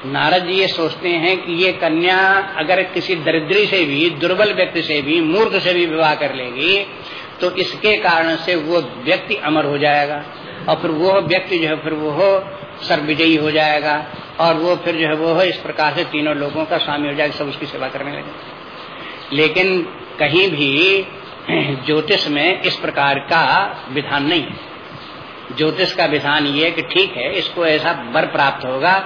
नारद जी ये सोचते हैं कि ये कन्या अगर किसी दरिद्री से भी, दुर्बल व्यक्ति से भी, मूर्ख से भी विवाह कर लेगी तो इसके कारण से वो व्यक्ति अमर हो जाएगा। और फिर वो व्यक्ति जो है, फिर वो हो, सर्वविजयी हो जाएगा। और वो फिर जो है, वो हो, इस प्रकार से तीनों लोगों का स्वामी हो जाएगा, सब उसकी सेवा करने लगे। लेकिन कहीं भी ज्योतिष में इस प्रकार का विधान नहीं है। ज्योतिष का विधान ये कि ठीक है, इसको ऐसा वर प्राप्त होगा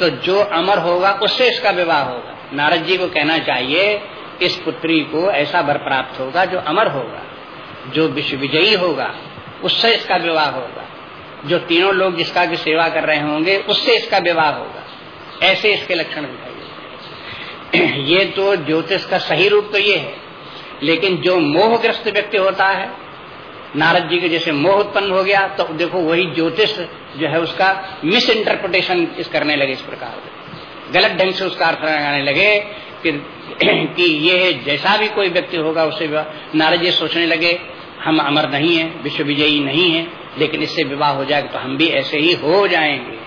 तो जो अमर होगा, उससे इसका विवाह होगा। नारद जी को कहना चाहिए, इस पुत्री को ऐसा वर प्राप्त होगा, जो अमर होगा, जो विश्व विजयी होगा, उससे इसका विवाह होगा। जो तीनों लोग जिसका की सेवा कर रहे होंगे उससे इसका विवाह होगा। ऐसे इसके लक्षण दिखाई ये तो ज्योतिष का सही रूप तो ये है लेकिन जो मोहग्रस्त व्यक्ति होता है नारद जी के जैसे मोह उत्पन्न हो गया तो देखो वही ज्योतिष जो है उसका मिस इंटरप्रिटेशन इस करने लगे इस प्रकार गलत ढंग से उसका अर्थ लगाने लगे कि, कि ये जैसा भी कोई व्यक्ति होगा उससे नारद जी सोचने लगे हम अमर नहीं है विश्व विजयी नहीं है, लेकिन इससे विवाह हो जाएगा तो हम भी ऐसे ही हो जाएँगे।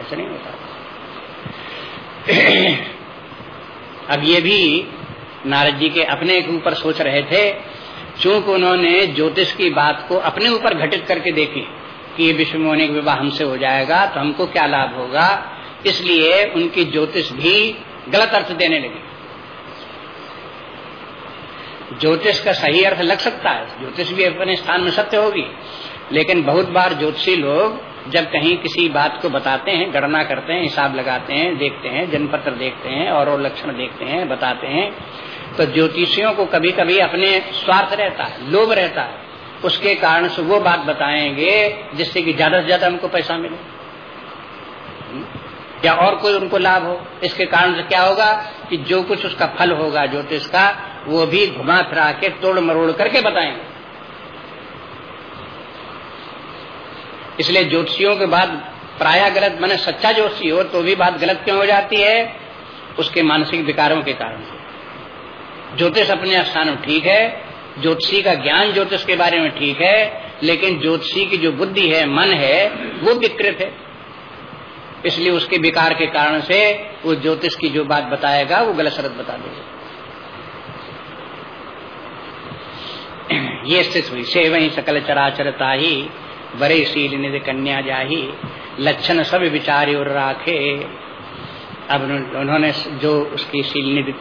ऐसा नहीं होता। अब ये भी नारद जी के अपने के ऊपर सोच रहे थे, चूँकि उन्होंने ज्योतिष की बात को अपने ऊपर घटित करके देखी कि ये विश्व मोहनी का विवाह हमसे हो जाएगा तो हमको क्या लाभ होगा, इसलिए उनकी ज्योतिष भी गलत अर्थ देने लगी। ज्योतिष का सही अर्थ लग सकता है। ज्योतिष भी अपने स्थान में सत्य होगी। लेकिन बहुत बार ज्योतिषी लोग जब कहीं किसी बात को बताते हैं, गणना करते हैं, हिसाब लगाते हैं, देखते हैं, जनपत्र देखते हैं और और लक्षण देखते हैं, बताते हैं तो ज्योतिषियों को कभी कभी अपने स्वार्थ रहता है, लोभ रहता है। उसके कारण से वो बात बताएँगे जिससे कि ज़्यादा से ज़्यादा हमको पैसा मिले। या और कोई उनको लाभ हो। इसके कारण से क्या होगा कि जो कुछ उसका फल होगा, ज्योतिष का, वो भी घुमा फिरा के तोड़ मरोड़ करके बताएँगे। इसलिए ज्योतिषियों के बाद प्राय गलत, मैंने सच्चा ज्योतिषी हो तो भी बात गलत क्यों हो जाती है? उसके मानसिक विकारों के कारण ज्योतिष अपने स्थान में ठीक है, ज्योतिषी का ज्ञान ज्योतिष के बारे में ठीक है, लेकिन ज्योतिषी की जो बुद्धि है, मन है, वो विकृत है। इसलिए उसके विकार के कारण से वो ज्योतिष की जो बात बताएगा, वो गलत शरत बता देगा। ये स्थित हुई। से वही सकल चराचरता ही बड़े शील निधि कन्या जाही, लक्षण सब विचार और राखे। अब उन्होंने जो उसकी शील निधि,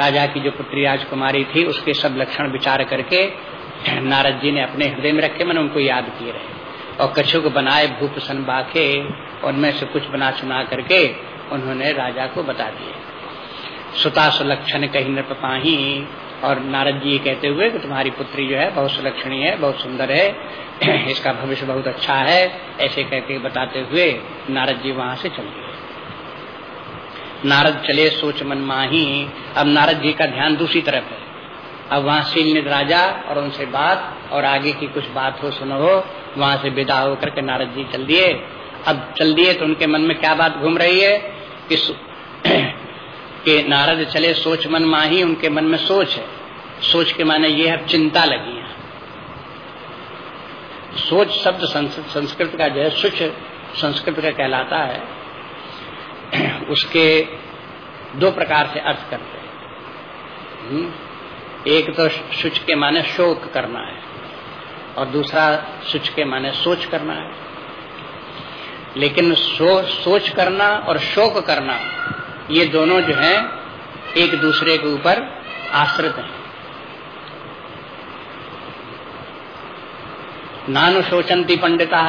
राजा की जो पुत्री राजकुमारी थी, उसके सब लक्षण विचार करके नारद जी ने अपने हृदय में रखे, मैंने उनको याद किए रहे। और कछुक बनाए भूप सन बाखे उनमें से कुछ बना सुना करके उन्होंने राजा को बता दिए। सुता सुलक्षण कहीं नृपाही और नारद जी कहते हुए कि तुम्हारी पुत्री जो है बहुत सुलक्षणी है, बहुत सुंदर है, इसका भविष्य बहुत अच्छा है, ऐसे कहते बताते हुए नारद जी वहाँ से चल गए। नारद चले सोच मन माही, अब नारद जी का ध्यान दूसरी तरफ़ है। अब वहाँ शील राजा और उनसे बात और आगे की कुछ बात हो सुनो हो, वहाँ से विदा होकर के नारद जी चल दिए। अब चल दिए तो उनके मन में क्या बात घूम रही है? कि कि नारद चले, सोच मन माही, उनके मन में सोच है। सोच के माने ये है चिंता लगी है। सोच शब्द संस्कृत का जो है, सुच संस्कृत का कहलाता है। उसके दो प्रकार से अर्थ करते हैं। हम्म? एक तो सुच के माने शोक करना है और दूसरा सुच के माने सोच करना है लेकिन सो, सोच करना और शोक करना ये दोनों जो हैं एक दूसरे के ऊपर आश्रित हैं नानु सोचंती पंडिता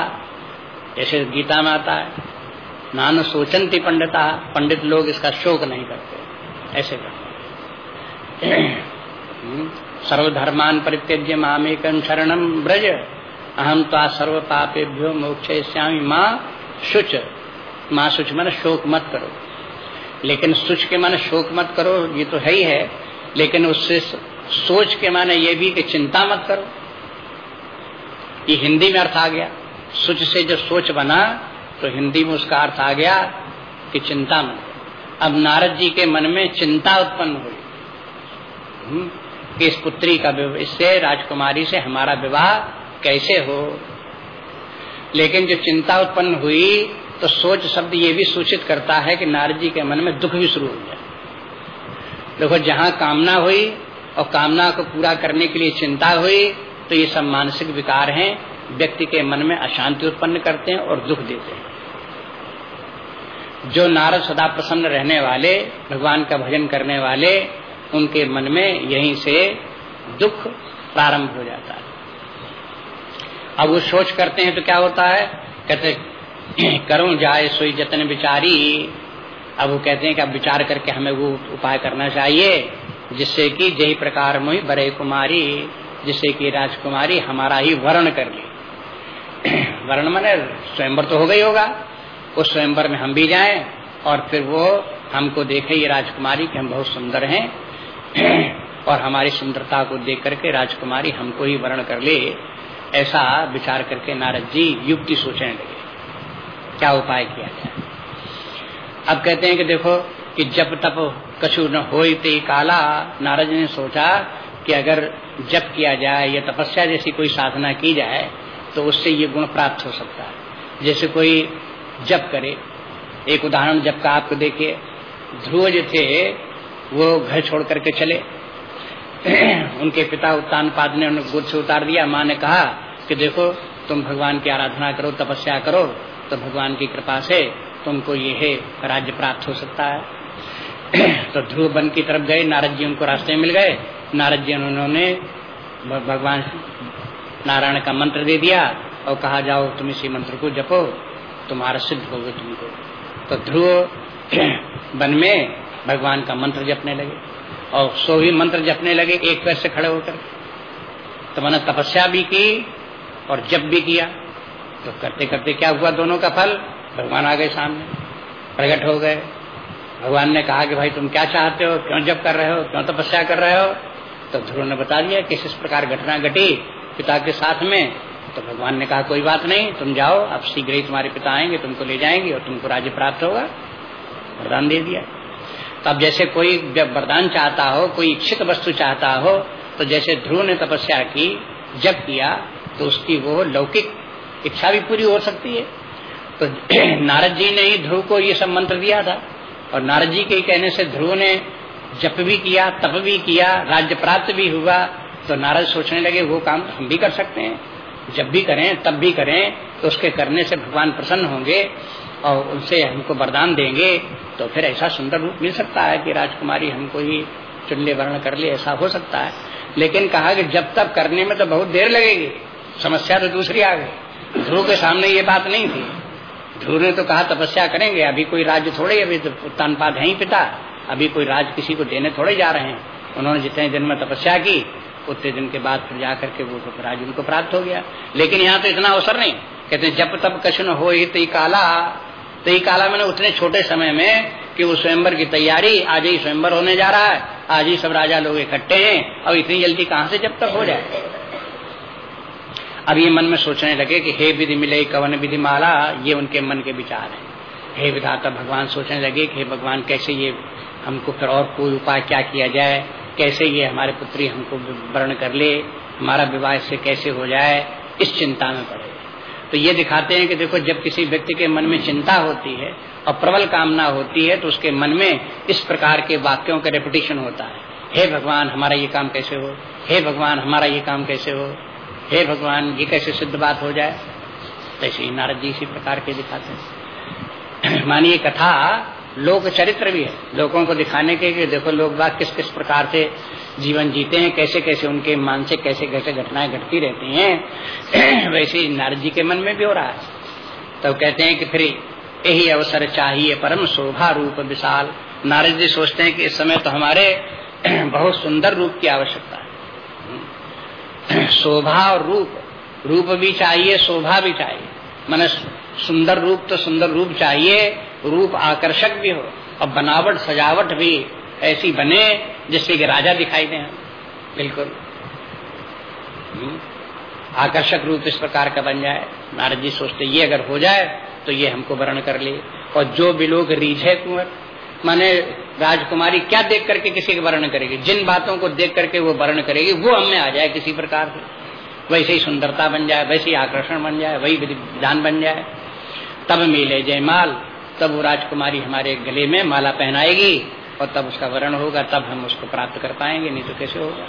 जैसे गीता में आता है नानु सोचंती पंडिता पंडित लोग इसका शोक नहीं करते ऐसे करते। सर्वधर्मान परित्यज्य मामेक शरणम ब्रज अहम तो सर्व पापेभ्यो मोक्ष श्यामी माँ शुच। माँ शुच मन शोक मत करो। लेकिन सुच के माने शोक मत करो ये तो है ही है। लेकिन उससे सोच के माने ये भी कि चिंता मत करो। ये हिंदी में अर्थ आ गया। सुच से जब सोच बना तो हिंदी में उसका अर्थ आ गया कि चिंता मत अब नारद जी के मन में चिंता उत्पन्न हुई। हम्म, कि इस पुत्री का इससे राजकुमारी से हमारा विवाह कैसे हो? लेकिन जो चिंता उत्पन्न हुई तो सोच शब्द ये भी सूचित करता है कि नारद जी के मन में दुख भी शुरू हो गया। देखो, जहाँ कामना हुई और कामना को पूरा करने के लिए चिंता हुई तो ये सब मानसिक विकार हैं, व्यक्ति के मन में अशांति उत्पन्न करते हैं और दुख देते हैं। जो नारद सदा प्रसन्न रहने वाले, भगवान का भजन करने वाले उनके मन में यहीं से दुख प्रारंभ हो जाता है। अब वो सोच करते हैं तो क्या होता है? कहते करूँ जाए सोई जतन विचारी। अब वो कहते हैं कि अब विचार करके हमें वो उपाय करना चाहिए, जिससे कि जही प्रकार मोही बरे कुमारी, जिससे कि राजकुमारी हमारा ही वर्ण कर ली। वर्ण मैंने स्वयंवर तो हो गई होगा, उस स्वयंवर में हम भी जाएँ, और फिर वो हमको देखे ये राजकुमारी कि हम बहुत सुंदर हैं और हमारी सुंदरता को देख करके राजकुमारी हमको ही वर्ण कर ले, ऐसा विचार करके नारद जी युक्ति सोचने लगे। क्या उपाय किया जाए? अब कहते हैं कि देखो कि जब तप कछु न हो काला। नारद ने सोचा कि अगर जप किया जाए या तपस्या जैसी कोई साधना की जाए तो उससे ये गुण प्राप्त हो सकता है। जैसे कोई जप करे, एक उदाहरण जब का आपको देखिए। ध्रुव जो थे वो घर छोड़ करके चले। उनके पिता उत्तान पाद ने उन्हें गोद से उतार दिया। माँ ने कहा कि देखो, तुम भगवान की आराधना करो, तपस्या करो तो भगवान की कृपा से तुमको ये है राज्य प्राप्त हो सकता है। तो ध्रुव वन की तरफ़ गए, नारद जी उनको रास्ते मिल गए। नारद जी उन्होंने भगवान नारायण का मंत्र दे दिया और कहा, जाओ, तुम इसी मंत्र को जपो, तुम्हारा सिद्ध होगे तुमको। तो ध्रुव वन में भगवान का मंत्र जपने लगे और सो ही मंत्र जपने लगे, एक पैर से खड़े होकर। तो मैंने तपस्या भी की और जप भी किया। तो करते करते क्या हुआ, दोनों का फल? भगवान आ गए सामने, प्रकट हो गए। भगवान ने कहा कि भाई, तुम क्या चाहते हो? क्यों जप कर रहे हो? क्यों तपस्या कर रहे हो? तो ध्रुव ने बता दिया किस इस प्रकार घटना घटी पिता के साथ में। तो भगवान ने कहा, कोई बात नहीं, तुम जाओ, अब शीघ्र ही तुम्हारे पिता आएँगे, तुमको ले जाएँगे और तुमको राज्य प्राप्त होगा। वरदान दे दिया। तो अब जैसे कोई जब वरदान चाहता हो, कोई इच्छित वस्तु चाहता हो तो जैसे ध्रुव ने तपस्या की जब किया तो उसकी वो लौकिक इच्छा भी पूरी हो सकती है। तो नारद जी ने ही ध्रुव को ये सब मंत्र दिया था। और नारद जी के कहने से ध्रुव ने जप भी किया, तप भी किया, राज्य प्राप्त भी हुआ तो नारद सोचने लगे, वो काम हम भी कर सकते हैं। जब भी करें, तब भी करें तो उसके करने से भगवान प्रसन्न होंगे। और उनसे हमको वरदान देंगे तो फिर ऐसा सुंदर रूप मिल सकता है कि राजकुमारी हमको ही चुनले वर्ण कर ले, ऐसा हो सकता है। लेकिन कहा कि जब तक करने में तो बहुत देर लगेगी, समस्या तो दूसरी आ गई। ध्रुव के सामने ये बात नहीं थी। ध्रुव ने तो कहा, तपस्या करेंगे, अभी कोई राज्य थोड़े अभी तो तनपात है ही पिता, अभी कोई राज किसी को देने थोड़े जा रहे हैं। उन्होंने जितने दिन में तपस्या की, उतने दिन के बाद फिर जाकर के वो तो राज उनको प्राप्त हो गया। लेकिन यहाँ तो इतना अवसर नहीं, कहते जब तब कशन हो ही काला तई काला मैंने उतने छोटे समय में कि वो स्वयंवर की तैयारी, आज ही स्वयंवर होने जा रहा है, आज ही सब राजा लोग इकट्ठे हैं और इतनी जल्दी कहाँ से जब तक हो जाए? अब ये मन में सोचने लगे कि हे विधि मिले, कवन विधि माला, ये उनके मन के विचार हैं। हे विधाता, भगवान सोचने लगे कि हे भगवान, कैसे ये हमको फिर और कोई उपाय क्या किया जाए? कैसे ये हमारे पुत्री हमको वर्ण कर ले? हमारा विवाह इससे कैसे हो जाए? इस चिंता में पड़े। तो ये दिखाते हैं कि देखो, जब किसी व्यक्ति के मन में चिंता होती है और प्रबल कामना होती है तो उसके मन में इस प्रकार के वाक्यों का रेपिटेशन होता है। हे भगवान, हमारा ये काम कैसे हो? हे भगवान, हमारा ये काम कैसे हो? हे भगवान, ये कैसे सिद्ध बात हो जाए? तो ऐसे ही नारद जी इसी प्रकार के दिखाते हैं। मानिए कथा लोक चरित्र भी है। लोगों को दिखाने के कि देखो, लोग बात किस किस प्रकार से जीवन जीते हैं, कैसे कैसे उनके मानसिक कैसे कैसे घटनाएँ घटती रहती हैं, वैसे नारद जी के मन में भी हो रहा है। तो कहते हैं कि फिर यही अवसर चाहिए, परम शोभा रूप विशाल। नारद जी सोचते हैं कि इस समय तो हमारे बहुत सुंदर रूप की आवश्यकता है। शोभा और रूप रूप भी चाहिए, शोभा भी चाहिए। मन सुंदर रूप तो सुंदर रूप चाहिए, रूप आकर्षक भी हो, और बनावट, सजावट भी ऐसी बने जिससे कि राजा दिखाई दे। बिल्कुल। हम्म। आकर्षक रूप इस प्रकार का बन जाए। नारद जी सोचते, ये अगर हो जाए तो ये हमको वर्ण कर ले। और जो भी लोग रीझे कुंवर, माने राजकुमारी क्या देख करके किसी का वर्ण करेगी? जिन बातों को देख करके वो वर्ण करेगी, वो हमें आ जाए किसी प्रकार से। वैसे ही सुंदरता बन जाए, वैसे ही आकर्षण बन जाए, वही विधान बन जाए। तब मिले जयमाल, तब वो राजकुमारी हमारे गले में माला पहनाएगी। और तब उसका वर्ण होगा, तब हम उसको प्राप्त कर पाएँगे, नहीं तो कैसे होगा?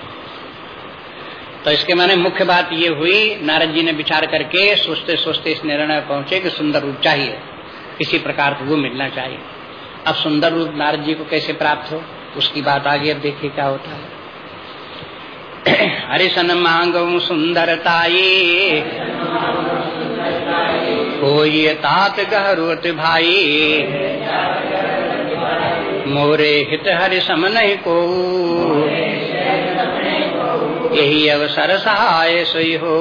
तो इसके माने मुख्य बात ये हुई, नारद जी ने विचार करके सोचते सोचते इस निर्णय पहुँचे कि सुंदर रूप चाहिए किसी प्रकार को वो मिलना चाहिए। अब सुंदर रूप नारद जी को कैसे प्राप्त हो? उसकी बात आगे अब देखिए क्या होता है। हरिशन मांग सुंदरताई कोई तात गहरुत भाई। मोरे हित हरि सम नहीं को। यही अवसर सहाय सोई हो।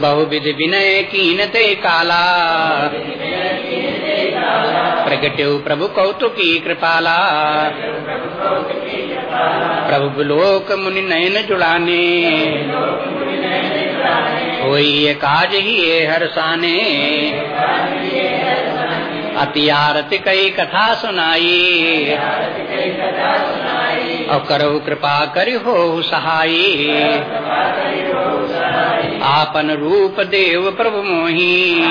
बहुविध विनय कीन ते काला। प्रगट्यो प्रभु कौतुकी कृपाला। प्रभु लोक मुनि नयन जुड़ाने कोई काज ही हरसाने अति आरती कई कथा सुनाई और करो कृपा करी हो सहाई आपन रूप देव प्रभु मोही।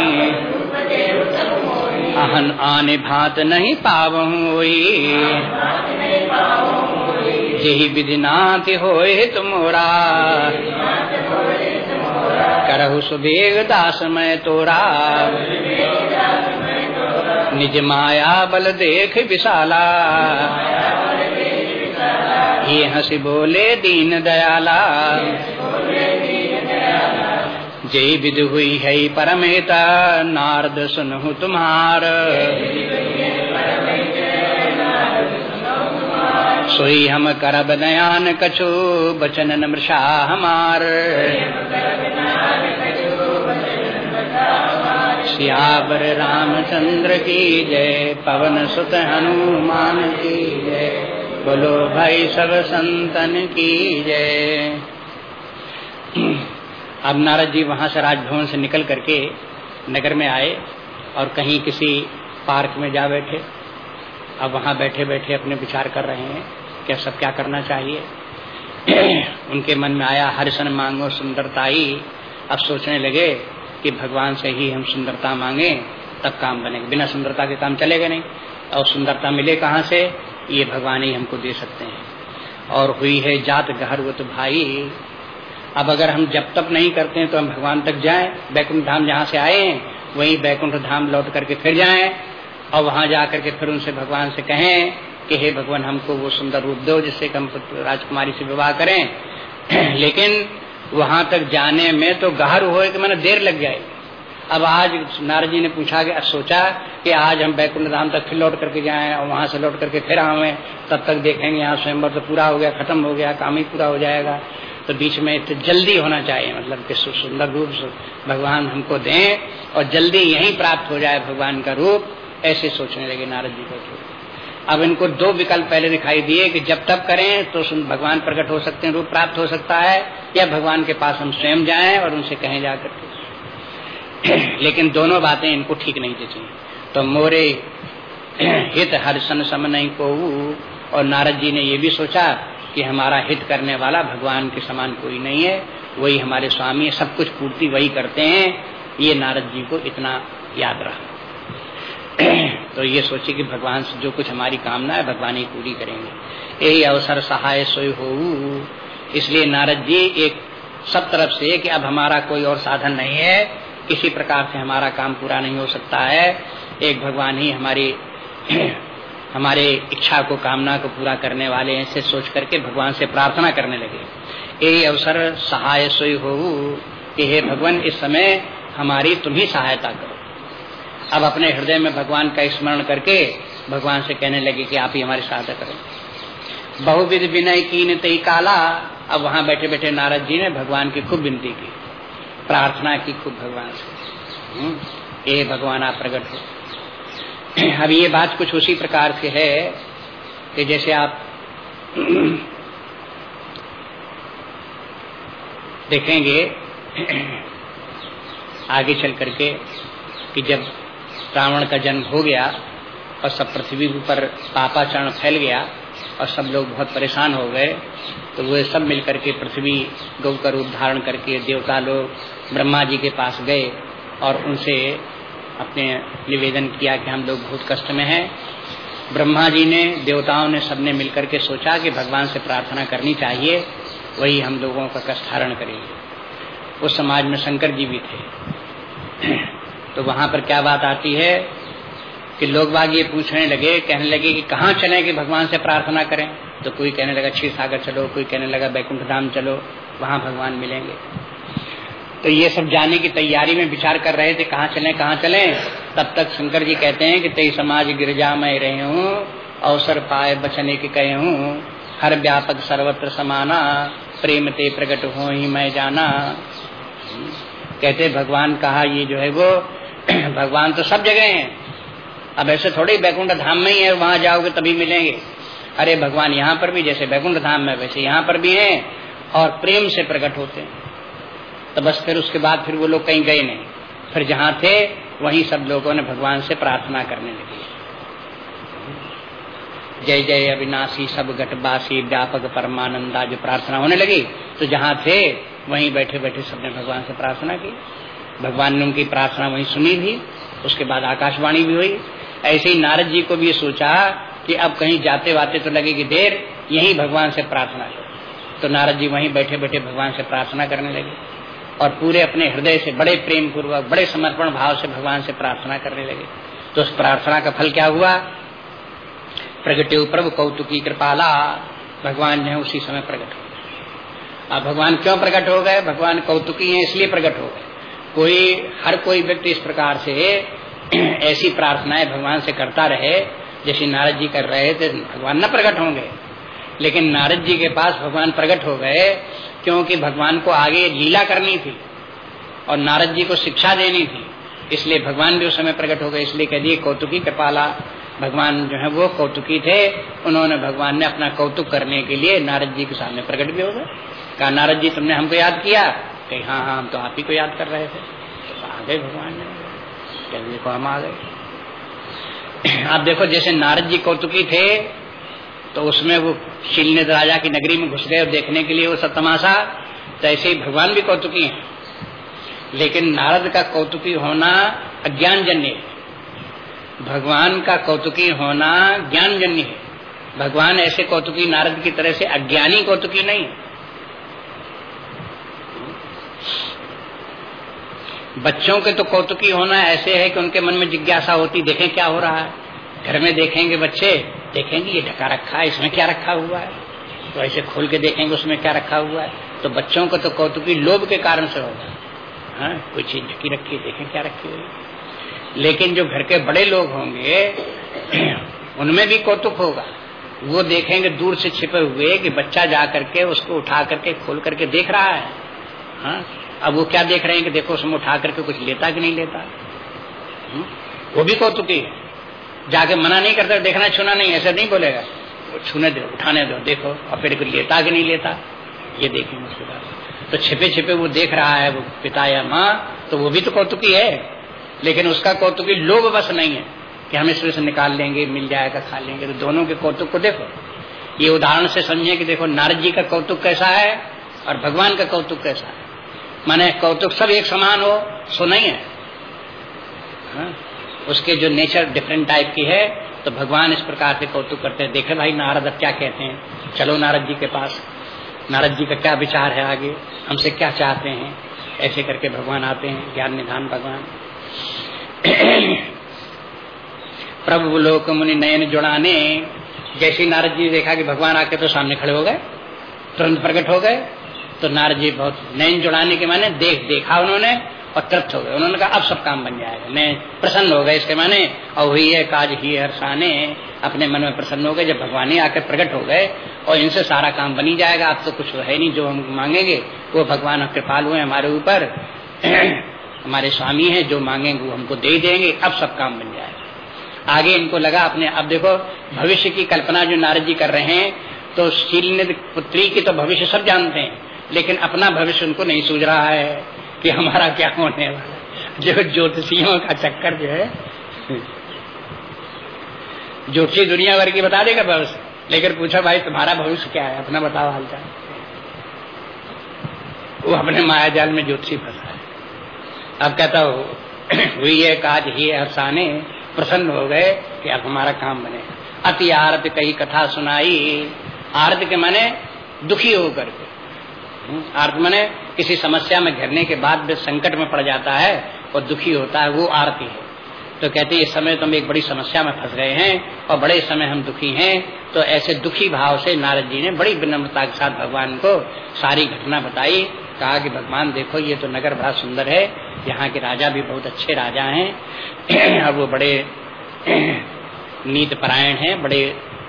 अहन आने भात नहीं पावई जही विधि नाथ होए तुमोरा करहु सुबेग दास मैं तोरा। निज माया बल देख विशाला। ये हँसी बोले दीन दयाला। जय विद हुई है परमेता, नारद सुनहु तुम्हार। सोई हम करब नयान कछु, बचन नमृषा हमार। सियावर रामचंद्र की जय, पवन सुत हनुमान की जय, बोलो भाई सब संतन की जय। अब नारद जी वहाँ से राजभवन से निकल करके नगर में आए और कहीं किसी पार्क में जा बैठे। अब वहाँ बैठे बैठे अपने विचार कर रहे हैं कि सब क्या करना चाहिए। उनके मन में आया हर सन मांगो सुंदरताई। अब सोचने लगे कि भगवान से ही हम सुंदरता मांगे, तब काम बनेगा। बिना सुंदरता के काम चलेगा नहीं। और सुंदरता मिले कहाँ से? ये भगवान ही हमको दे सकते हैं। और हुई है जात गहरवत भाई। अब अगर हम जब तक नहीं करते हैं तो हम भगवान तक जाएँ। बैकुंठ धाम जहाँ से आए हैं, वहीं बैकुंठ धाम लौट करके फिर जाएँ। और वहाँ जाकर के फिर उनसे भगवान से कहें कि, हे भगवान, हमको वो सुंदर रूप दो, जिससे हम राजकुमारी से विवाह करें। लेकिन वहाँ तक जाने में तो गहर हो कि मैंने देर लग जाएगी अब आज नारद जी ने पूछा कि सोचा कि आज हम बैकुंठ धाम तक फिर लौट करके जाएँ और वहाँ से लौट करके फिर आवे। तब तक देखेंगे यहाँ स्वयंवर तो पूरा हो गया, खत्म हो गया, काम ही पूरा हो जाएगा। तो बीच में तो जल्दी होना चाहिए मतलब कि सुंदर रूप भगवान हमको दें और जल्दी यही प्राप्त हो जाए भगवान का रूप, ऐसे सोचने लगे नारद जी को अब इनको दो विकल्प पहले दिखाई दिए कि जब तब करें तो भगवान प्रकट हो सकते हैं, रूप प्राप्त हो सकता है, या भगवान के पास हम स्वयं जाएँ और उनसे कहें जाकर के। लेकिन दोनों बातें इनको ठीक नहीं जची तो मोरे हित हर सन सम नहीं को और नारद जी ने ये भी सोचा कि हमारा हित करने वाला भगवान के समान कोई नहीं है, वही हमारे स्वामी सब कुछ पूर्ति वही करते हैं, ये नारद जी को इतना याद रहा। तो ये सोचे कि भगवान से जो कुछ हमारी कामना है, भगवान ही पूरी करेंगे। यही अवसर सहाय सोई हो। इसलिए नारद जी एक सब तरफ़ से कि अब हमारा कोई और साधन नहीं है किसी प्रकार से हमारा काम पूरा नहीं हो सकता है। एक भगवान ही हमारी हमारे इच्छा को, कामना को पूरा करने वाले ऐसे सोच करके भगवान से प्रार्थना करने लगे। यही अवसर सहाय सोई हो। कि हे भगवान, इस समय हमारी तुम्ही सहायता करो। अब अपने हृदय में भगवान का स्मरण करके भगवान से कहने लगे कि आप ही हमारी सहायता करें बहुविध विनय की तई काला। अब वहाँ बैठे बैठे नारद जी ने भगवान की खूब विनती की। प्रार्थना की खूब भगवान से। हम्म, ए भगवान आप प्रकट हो। अब ये बात कुछ उसी प्रकार से है कि जैसे आप देखेंगे आगे चल करके कि जब रावण का जन्म हो गया और सब पृथ्वी पर पापाचरण फैल गया और सब लोग बहुत परेशान हो गए तो वे सब मिलकर के पृथ्वी गौ का रूप धारण करके देवता लोग ब्रह्मा जी के पास गए और उनसे अपने निवेदन किया कि हम लोग बहुत कष्ट में हैं। ब्रह्मा जी ने, देवताओं ने सबने मिलकर के सोचा कि भगवान से प्रार्थना करनी चाहिए, वही हम लोगों का कष्ट धारण करेंगे। उस समाज में शंकर जी भी थे। तो वहाँ पर क्या बात आती है कि लोग बाग ये पूछने लगे, कहने लगे कि कहाँ चले कि भगवान से प्रार्थना करें? तो कोई कहने लगा, क्षीर सागर चलो, कोई कहने लगा, बैकुंठ धाम चलो, वहाँ भगवान मिलेंगे। तो ये सब जाने की तैयारी में विचार कर रहे थे, कहाँ चले कहाँ चले? तब तक शंकर जी कहते हैं कि तेई समाज गिरजा में रहे हूँ, अवसर पाए बचने के कहे हूँ, हर व्यापक सर्वत्र समाना, प्रेम ते प्रकट हो ही मैं जाना। कहते भगवान कहा, ये जो है वो भगवान तो सब जगह हैं। अब ऐसे थोड़े बैकुंठ धाम में ही है, वहाँ जाओगे तभी मिलेंगे। अरे भगवान, यहाँ पर भी जैसे बैकुंठ धाम में वैसे यहाँ पर भी हैं और प्रेम से प्रकट होते हैं। तो बस फिर उसके बाद फिर वो लोग कहीं गए नहीं। फिर जहाँ थे, वहीं सब लोगों ने भगवान से प्रार्थना करने लगी। जय जय अविनाशी, सब घटवासी व्यापक परमानंदा जो प्रार्थना होने लगी। तो जहाँ थे, वहीं बैठे बैठे सबने भगवान से प्रार्थना की। भगवान ने उनकी प्रार्थना वहीं सुनी भी उसके बाद आकाशवाणी भी हुई। ऐसे ही नारद जी को भी सोचा कि अब कहीं जाते वाते तो लगेगी देर, यही भगवान से प्रार्थना करो तो नारद जी वहीं बैठे बैठे भगवान से प्रार्थना करने लगे और पूरे अपने हृदय से बड़े प्रेम पूर्वक बड़े समर्पण भाव से भगवान से प्रार्थना करने लगे। तो उस प्रार्थना का फल क्या हुआ? प्रगटे प्रभु कौतुकी कृपाला, भगवान जो है उसी समय प्रकट हो गए। अब भगवान क्यों प्रकट हो गए? भगवान कौतुकी है, इसलिए प्रकट हो गए। कोई, हर कोई व्यक्ति इस प्रकार से ऐसी प्रार्थनाएँ भगवान से करता रहे, जैसे नारद जी कर रहे थे, भगवान न प्रकट होंगे। लेकिन नारद जी के पास भगवान प्रकट हो गए, क्योंकि भगवान को आगे लीला करनी थी और नारद जी को शिक्षा देनी थी। इसलिए भगवान भी उस समय प्रकट हो गए, इसलिए कह दिए, कौतुकी कृपाला। भगवान जो है वो कौतुकी थे। उन्होंने भगवान ने अपना कौतुक करने के लिए नारद जी के सामने प्रकट भी हो गए। कहा, नारद जी, तुमने हमको याद किया? कही हाँ हाँ हम तो आप ही को याद कर रहे थे। तो आ गए भगवान। ने देखो हम आ गए? आप देखो, जैसे नारद जी कौतुकी थे तो उसमें वो शिलने राजा की नगरी में घुस गए और देखने के लिए वो सब तमाशा तो ऐसे ही भगवान भी कौतुकी हैं। लेकिन नारद का कौतुकी होना अज्ञान जन्य है। भगवान का कौतुकी होना ज्ञान जन्य है। भगवान ऐसे कौतुकी नारद की तरह से अज्ञानी कौतुकी नहीं है। बच्चों के तो कौतुकी होना ऐसे है कि उनके मन में जिज्ञासा होती, देखें क्या हो रहा है। घर में देखेंगे बच्चे, देखेंगे ये ढका रखा है, इसमें क्या रखा हुआ है? तो ऐसे खोल के देखेंगे उसमें क्या रखा हुआ है? तो बच्चों को तो कौतुकी लोभ के कारण से होगा हाँ। कोई चीज़ ढकी रखी है, देखें क्या रखी हुई लेकिन जो घर के बड़े लोग होंगे, उनमें भी कौतुक होगा। वो देखेंगे दूर से छिपे हुए कि बच्चा जा करके उसको उठा करके, खोल करके देख रहा है। हाँ अब वो क्या देख रहे हैं कि देखो उसमें उठा करके कुछ लेता कि नहीं लेता? हुँ? वो भी कौतुकी है। जाके मना नहीं करता, देखना छूना नहीं, ऐसा नहीं बोलेगा। वो छूने दो, उठाने दो, देखो, और फिर कुछ लेता कि नहीं लेता? ये देखेंगे उसके बाद। तो छिपे छिपे वो देख रहा है, वो पिता या माँ तो वो भी तो कौतुकी है। लेकिन उसका कौतुकी लोभ बस नहीं है कि हम इसमें से निकाल लेंगे, मिल जाएगा, खा लेंगे। तो दोनों के कौतुक को देखो। ये उदाहरण से समझे कि देखो नारद जी का कौतुक कैसा है और भगवान का कौतुक कैसा है। माने कौतुक सब एक समान हो, सो नहीं है। हा? उसके जो नेचर डिफरेंट टाइप की है तो भगवान इस प्रकार से कौतुक करते हैं। देखे भाई नारद अब क्या कहते हैं? चलो नारद जी के पास। नारद जी का क्या विचार है आगे? हमसे क्या चाहते हैं? ऐसे करके भगवान आते हैं, ज्ञान निधान भगवान। प्रभु लोक मुनि नयन जुड़ाने, जैसे नारद जी देखा कि भगवान आके तो सामने खड़े हो गए, तुरंत प्रकट हो गए तो नारद जी बहुत नयन जुड़ाने के माने देख देखा उन्होंने और तृप्त हो गए। उन्होंने कहा, अब सब काम बन जाएगा। मैं प्रसन्न हो गए इसके माने। और हुई है काज ही हर्षाने अपने मन में प्रसन्न हो गए। जब भगवान ही आकर प्रकट हो गए और इनसे सारा काम बनी जाएगा, अब तो कुछ है नहीं, जो हम मांगेंगे, वो भगवान कृपाल हुए हमारे ऊपर। हमारे स्वामी हैं, जो मांगेंगे, वो हमको दे देंगे। अब सब काम बन जाएगा। आगे इनको लगा अपने, अब देखो, भविष्य की कल्पना जो नारद जी कर रहे हैं तो शील पुत्री की तो भविष्य सब जानते हैं। लेकिन अपना भविष्य उनको नहीं सूझ रहा है कि हमारा क्या होने वाला जो ज्योतिषियों का चक्कर जो है, ज्योतिषी दुनिया भर की बता देगा भविष्य लेकिन पूछा, भाई, तुम्हारा भविष्य क्या है? अपना बताओ हालचाल। वो अपने माया जाल में ज्योतिषी फंसा है। अब कहता हो, हुई है, काज ही हर्षाने प्रसन्न हो गए कि अब हमारा काम बने। अति आरत कही कथा सुनाई। आरत के माने दुखी होकर के। आर्त मने किसी समस्या में घिरने के बाद भी संकट में पड़ जाता है और दुखी होता है, वो आरती है। तो कहते हैं, इस समय तो हम एक बड़ी समस्या में फंस गए हैं और बड़े समय हम दुखी हैं तो ऐसे दुखी भाव से नारद जी ने बड़ी विनम्रता के साथ भगवान को सारी घटना बताई। कहा कि, भगवान, देखो, ये तो नगर बड़ा सुंदर है, यहाँ के राजा भी बहुत अच्छे राजा हैं, और वो बड़े नीत परायण हैं, बड़े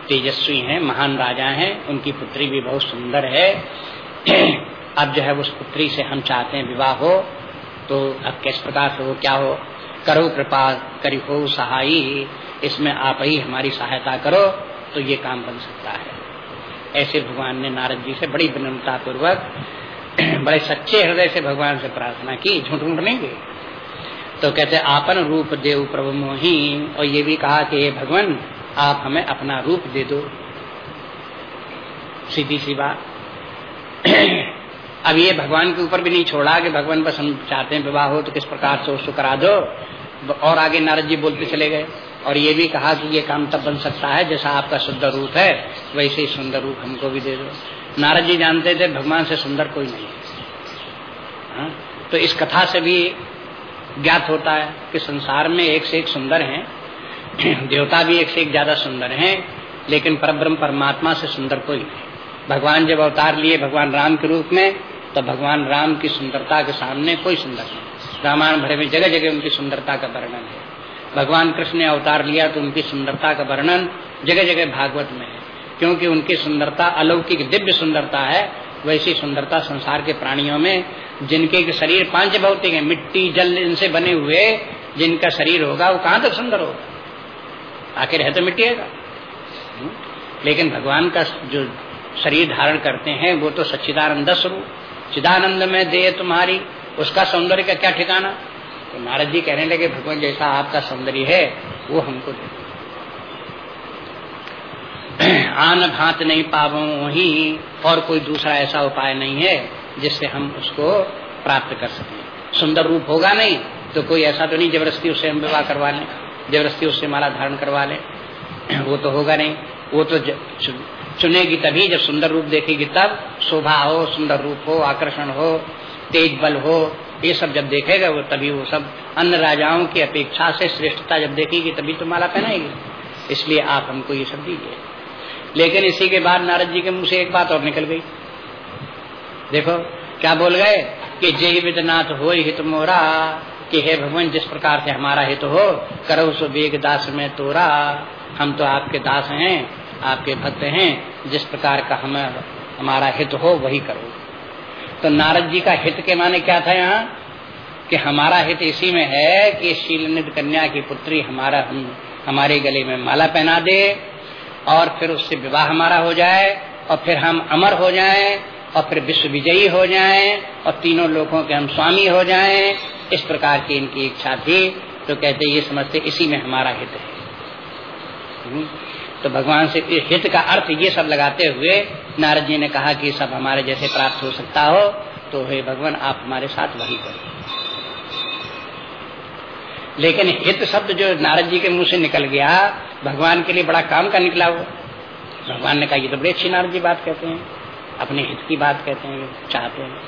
तेजस्वी हैं, महान राजा हैं, उनकी पुत्री भी बहुत सुंदर है अब जो है उस पुत्री से हम चाहते हैं विवाह हो तो अब किस प्रकार से हो क्या हो? करो कृपा, करी हो सहाई इसमें आप ही हमारी सहायता करो तो ये काम बन सकता है। ऐसे भगवान ने नारद जी से बड़ी विनम्रता पूर्वक बड़े सच्चे हृदय से भगवान से प्रार्थना की, झूठ मूठ नहीं गई तो कहते, आपन रूप देव प्रभु मोही और ये भी कहा कि भगवान, आप हमें अपना रूप दे दो। सीधी सी बात। अब ये भगवान के ऊपर भी नहीं छोड़ा कि भगवान बस हम चाहते हैं विवाह हो तो किस प्रकार से उसको करा दो। और आगे नारद जी बोलते चले गए। और ये भी कहा कि ये काम तब बन सकता है जैसा आपका सुंदर रूप है, वैसे ही सुंदर रूप हमको भी दे दो। नारद जी जानते थे भगवान से सुंदर कोई नहीं है। हाँ? तो इस कथा से भी ज्ञात होता है कि संसार में एक से एक सुंदर हैं। देवता भी एक से एक ज़्यादा सुंदर हैं, लेकिन परब्रह्म परमात्मा से सुंदर कोई नहीं। भगवान जब अवतार लिए भगवान राम के रूप में तो भगवान राम की सुंदरता के सामने कोई सुंदर नहीं। रामायण भरे में जगह जगह उनकी सुंदरता का वर्णन है। भगवान कृष्ण ने अवतार लिया तो उनकी सुंदरता का वर्णन जगह जगह भागवत में है। क्योंकि उनकी सुंदरता अलौकिक दिव्य सुंदरता है, वैसी सुंदरता संसार के प्राणियों में, जिनके शरीर पाँच भौतिक है, मिट्टी, जल, इनसे बने हुए, जिनका शरीर होगा, वो कहाँ तक सुंदर होगा? आखिर है तो मिट्टी है? लेकिन भगवान का जो शरीर धारण करते हैं, वो तो सच्चिदानंद स्वरूप। चिदानंद में दे तुम्हारी, उसका सौंदर्य का क्या ठिकाना? तो नारद जी कहने लगे, भगवान जैसा आपका सौंदर्य है, वो हमको दे आन भात नहीं पावो ही, और कोई दूसरा ऐसा उपाय नहीं है, जिससे हम उसको प्राप्त कर सकें। सुंदर रूप होगा नहीं तो कोई ऐसा तो नहीं, ज़बरदस्ती उससे हम विवाह करवा लें, ज़बरदस्ती उससे माला धारण करवा लें। वो तो होगा नहीं। वो तो चुनेगी तभी जब सुंदर रूप देखेगी, तब शोभा हो, सुंदर रूप हो, आकर्षण हो, तेज बल हो, ये सब जब देखेगा वो, तभी वो सब अन्य राजाओं की अपेक्षा से श्रेष्ठता जब देखेगी, तभी तो माला पहनाएगी। इसलिए आप हमको ये सब दीजिए। लेकिन इसी के बाद नारद जी के मुँह से एक बात और निकल गई। देखो, क्या बोल गए? कि जय विदनाथ हो हित मोरा, कि हे भगवान, जिस प्रकार से हमारा हित हो, करो सो वेग दास में तोरा। हम तो आपके दास हैं आपके भक्त हैं, जिस प्रकार का हम, हमारा हित हो, वही करो। तो नारद जी का हित के माने क्या था यहाँ? कि हमारा हित इसी में है कि शील कन्या की पुत्री हमारा, हम, हमारे गले में माला पहना दे और फिर उससे विवाह हमारा हो जाए और फिर हम अमर हो जाएँ और फिर विश्व विजयी हो जाएँ और तीनों लोगों के हम स्वामी हो जाएँ। इस प्रकार की इनकी इच्छा थी। तो कहते ये समझते इसी में हमारा हित है। हम्म। तो भगवान से हित का अर्थ ये सब लगाते हुए नारद जी ने कहा कि सब हमारे जैसे प्राप्त हो सकता हो तो हे भगवान, आप हमारे साथ वही करो। लेकिन हित शब्द जो नारद जी के मुँह से निकल गया, भगवान के लिए बड़ा काम का निकला वो। भगवान ने कहा, ये तो बड़ी अच्छी नारद जी बात कहते हैं, अपने हित की बात कहते हैं चाहते हैं।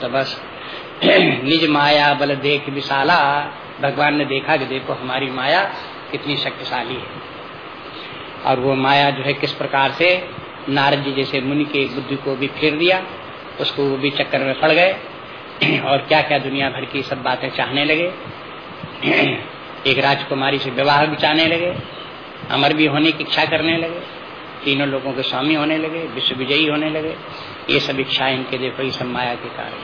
तो बस, निज माया बल देख विशाला, भगवान ने देखा कि देखो हमारी माया कितनी शक्तिशाली है। और वो माया जो है किस प्रकार से नारद जी जैसे मुनि के बुद्धि को भी फेर दिया, उसको वो भी चक्कर में पड़ गए, और क्या क्या दुनिया भर की सब बातें चाहने लगे। एक राजकुमारी से विवाह भी चाहने लगे, अमर भी होने की इच्छा करने लगे, तीनों लोगों के स्वामी होने लगे विश्व विजयी होने लगे। ये सब इच्छा इनके देखो ये सब माया के कारण।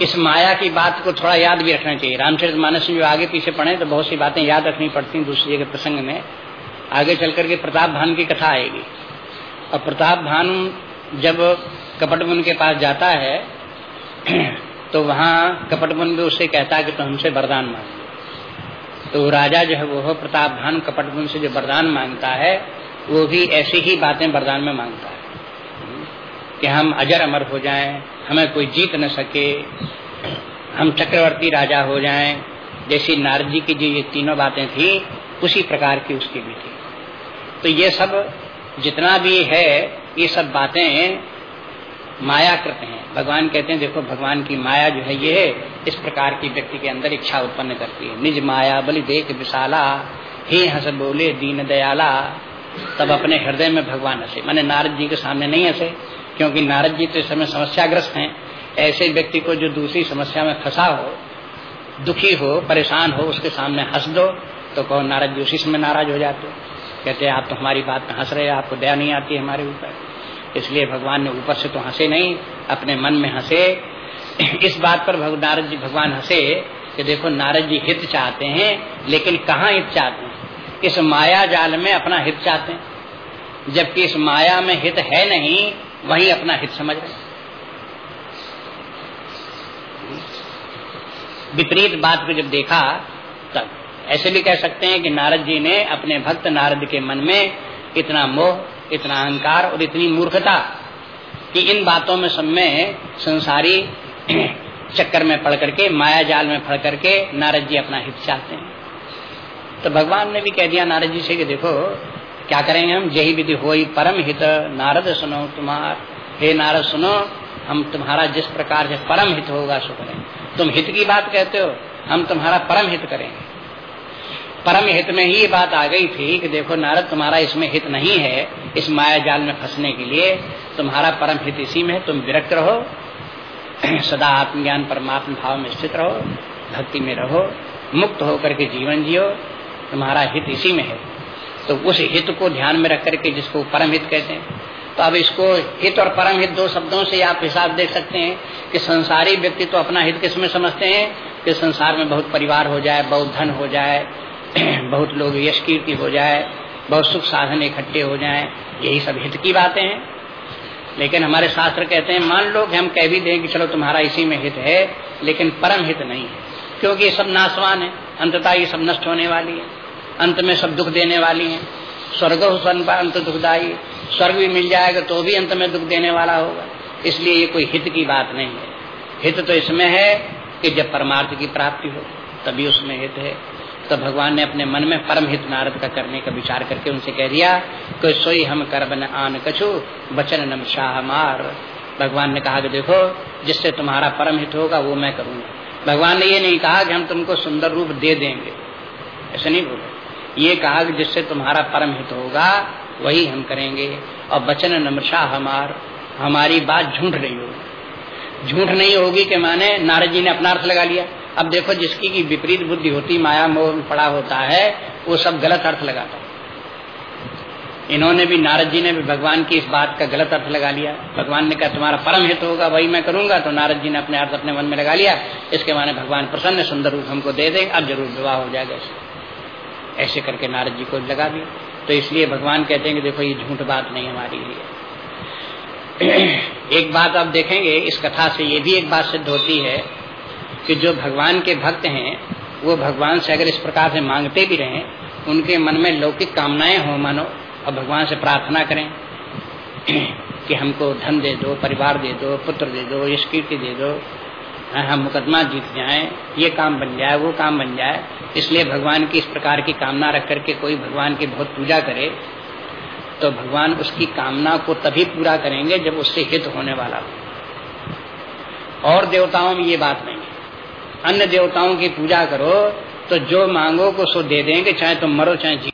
इस माया की बात को थोड़ा याद भी रखना चाहिए। रामचरित मानस जो आगे पीछे पढ़े तो बहुत सी बातें याद रखनी पड़ती हैं दूसरी जगह प्रसंग में। आगे चल करके प्रताप भान की कथा आएगी। और प्रताप भान जब कपट मुन के पास जाता है तो वहाँ कपट मुन भी उससे कहता है कि तो हमसे वरदान मांग। तो राजा जो है, वो प्रताप भान कपट मुन से जो वरदान माँगता है, वो भी ऐसी ही बातें वरदान में माँगता है। कि हम अजर अमर हो जाएँ, हमें कोई जीत न सके। हम चक्रवर्ती राजा हो जाएँ, जैसी नारद जी की जो ये तीनों बातें थी, उसी प्रकार की उसकी भी थी। तो ये सब जितना भी है, ये सब बातें माया करते हैं। भगवान कहते हैं, देखो, भगवान की माया जो है, ये इस प्रकार की व्यक्ति के अंदर इच्छा उत्पन्न करती है। निज माया बलि देख विशाला, हे हंस बोले दीन दयाला। तब अपने हृदय में भगवान हंसे। मैंने नारद जी के सामने नहीं हंसे। क्योंकि नारद जी तो इस समय समस्याग्रस्त हैं, ऐसे व्यक्ति को जो दूसरी समस्या में फंसा हो, दुखी हो, परेशान हो, उसके सामने हंस दो तो कहो, नारद जी उसी समय नाराज़ हो जाते कहते आप तो हमारी बात में हंस रहे आपको दया नहीं आती हमारे ऊपर। इसलिए भगवान ने ऊपर से तो हंसे नहीं, अपने मन में हंसे। इस बात पर नारद जी, भगवान हंसे कि देखो, नारद जी हित चाहते हैं, लेकिन कहाँ हित चाहते हैं? इस माया जाल में अपना हित चाहते हैं। जबकि इस माया में हित है नहीं वही अपना हित समझ रहे विपरीत बात को जब देखा, तब ऐसे भी कह सकते हैं कि नारद जी ने अपने भक्त नारद के मन में इतना मोह, इतना अहंकार और इतनी मूर्खता कि इन बातों में सब में संसारी चक्कर में पड़ करके, माया जाल में पड़ करके नारद जी अपना हित चाहते हैं। तो भगवान ने भी कह दिया नारद जी से कि देखो क्या करेंगे हम? यही विधि हो परम हित। नारद सुनो तुम्हार। हे नारद सुनो, हम तुम्हारा जिस प्रकार से परम हित होगा, सो करें। तुम हित की बात कहते हो, हम तुम्हारा परम हित करेंगे। परम हित में ही बात आ गई थी कि देखो नारद, तुम्हारा इसमें हित नहीं है, इस माया जाल में फंसने के लिए। तुम्हारा परम हित इसी में है, तुम विरक्त रहो। सदा आत्मज्ञान परमात्म भाव में स्थित रहो, भक्ति में रहो, मुक्त होकर के जीवन जियो। तुम्हारा हित इसी में है। तो उस हित को ध्यान में रख करके जिसको परम हित कहते हैं। तो अब इसको हित और परम हित दो शब्दों से आप हिसाब देख सकते हैं कि संसारी व्यक्ति तो अपना हित किसमें समझते हैं? कि संसार में बहुत परिवार हो जाए, बहुत धन हो जाए, बहुत लोग यश कीर्ति हो जाए, बहुत सुख साधन इकट्ठे हो जाए, यही सब हित की बातें हैं। लेकिन हमारे शास्त्र कहते हैं, मान लो कि हम कह भी दें कि चलो तुम्हारा इसी में हित है, लेकिन परम हित नहीं है, क्योंकि ये सब नाशवान है, अंततः ये सब नष्ट होने वाली है। अंत में सब दुख देने वाली हैं। स्वर्ग पर अंत दुखदायी स्वर्ग भी मिल जाएगा तो भी अंत में दुख देने वाला होगा। इसलिए ये कोई हित की बात नहीं है। हित तो इसमें है कि जब परमार्थ की प्राप्ति हो, तभी उसमें हित है। तो भगवान ने अपने मन में परम हित नारद का करने का विचार करके उनसे कह दिया कि सोई हम कर बन आन कछु, बचन नम शाह मार। भगवान ने कहा कि देखो, जिससे तुम्हारा परम हित होगा, वो मैं करूँगा। भगवान ने ये नहीं कहा कि हम तुमको सुंदर रूप दे देंगे। ऐसे नहीं बोले। ये कहा कि जिससे तुम्हारा परम हित होगा, वही हम करेंगे। और बचन नमशा हमार, हमारी बात झूठ नहीं होगी। झूठ नहीं होगी कि माने नारद जी ने अपना अर्थ लगा लिया। अब देखो जिसकी की विपरीत बुद्धि होती, माया मोह पड़ा होता है, वो सब गलत अर्थ लगाता इन्होंने भी, नारद जी ने भी भगवान की इस बात का गलत अर्थ लगा लिया। भगवान ने कहा, तुम्हारा परम हित होगा, वही मैं करूँगा। तो नारद जी ने अपने अर्थ अपने मन में लगा लिया। इसके माने भगवान प्रसन्न सुंदर रूप हमको दे देंगे अब ज़रूर विवाह हो जाएगा ऐसे ऐसे करके नारद जी को लगा दिया तो इसलिए भगवान कहते हैं कि देखो ये झूठ बात नहीं हमारी लिए। एक बात आप देखेंगे इस कथा से ये भी एक बात सिद्ध होती है कि जो भगवान के भक्त हैं वो भगवान से अगर इस प्रकार से मांगते भी रहे उनके मन में लौकिक कामनाएँ हो मानो और भगवान से प्रार्थना करें कि हमको धन दे दो परिवार दे दो पुत्र दे दो यश कीर्ति दे दो हाँ, हम मुकदमा जीत जाए ये काम बन जाए वो काम बन जाए। इसलिए भगवान की इस प्रकार की कामना रख करके कोई भगवान की बहुत पूजा करे तो भगवान उसकी कामना को तभी पूरा करेंगे जब उससे हित होने वाला हो। और देवताओं में ये बात नहीं है। अन्य देवताओं की पूजा करो तो जो मांगो को सो दे देंगे, चाहे तुम मरो, चाहे जी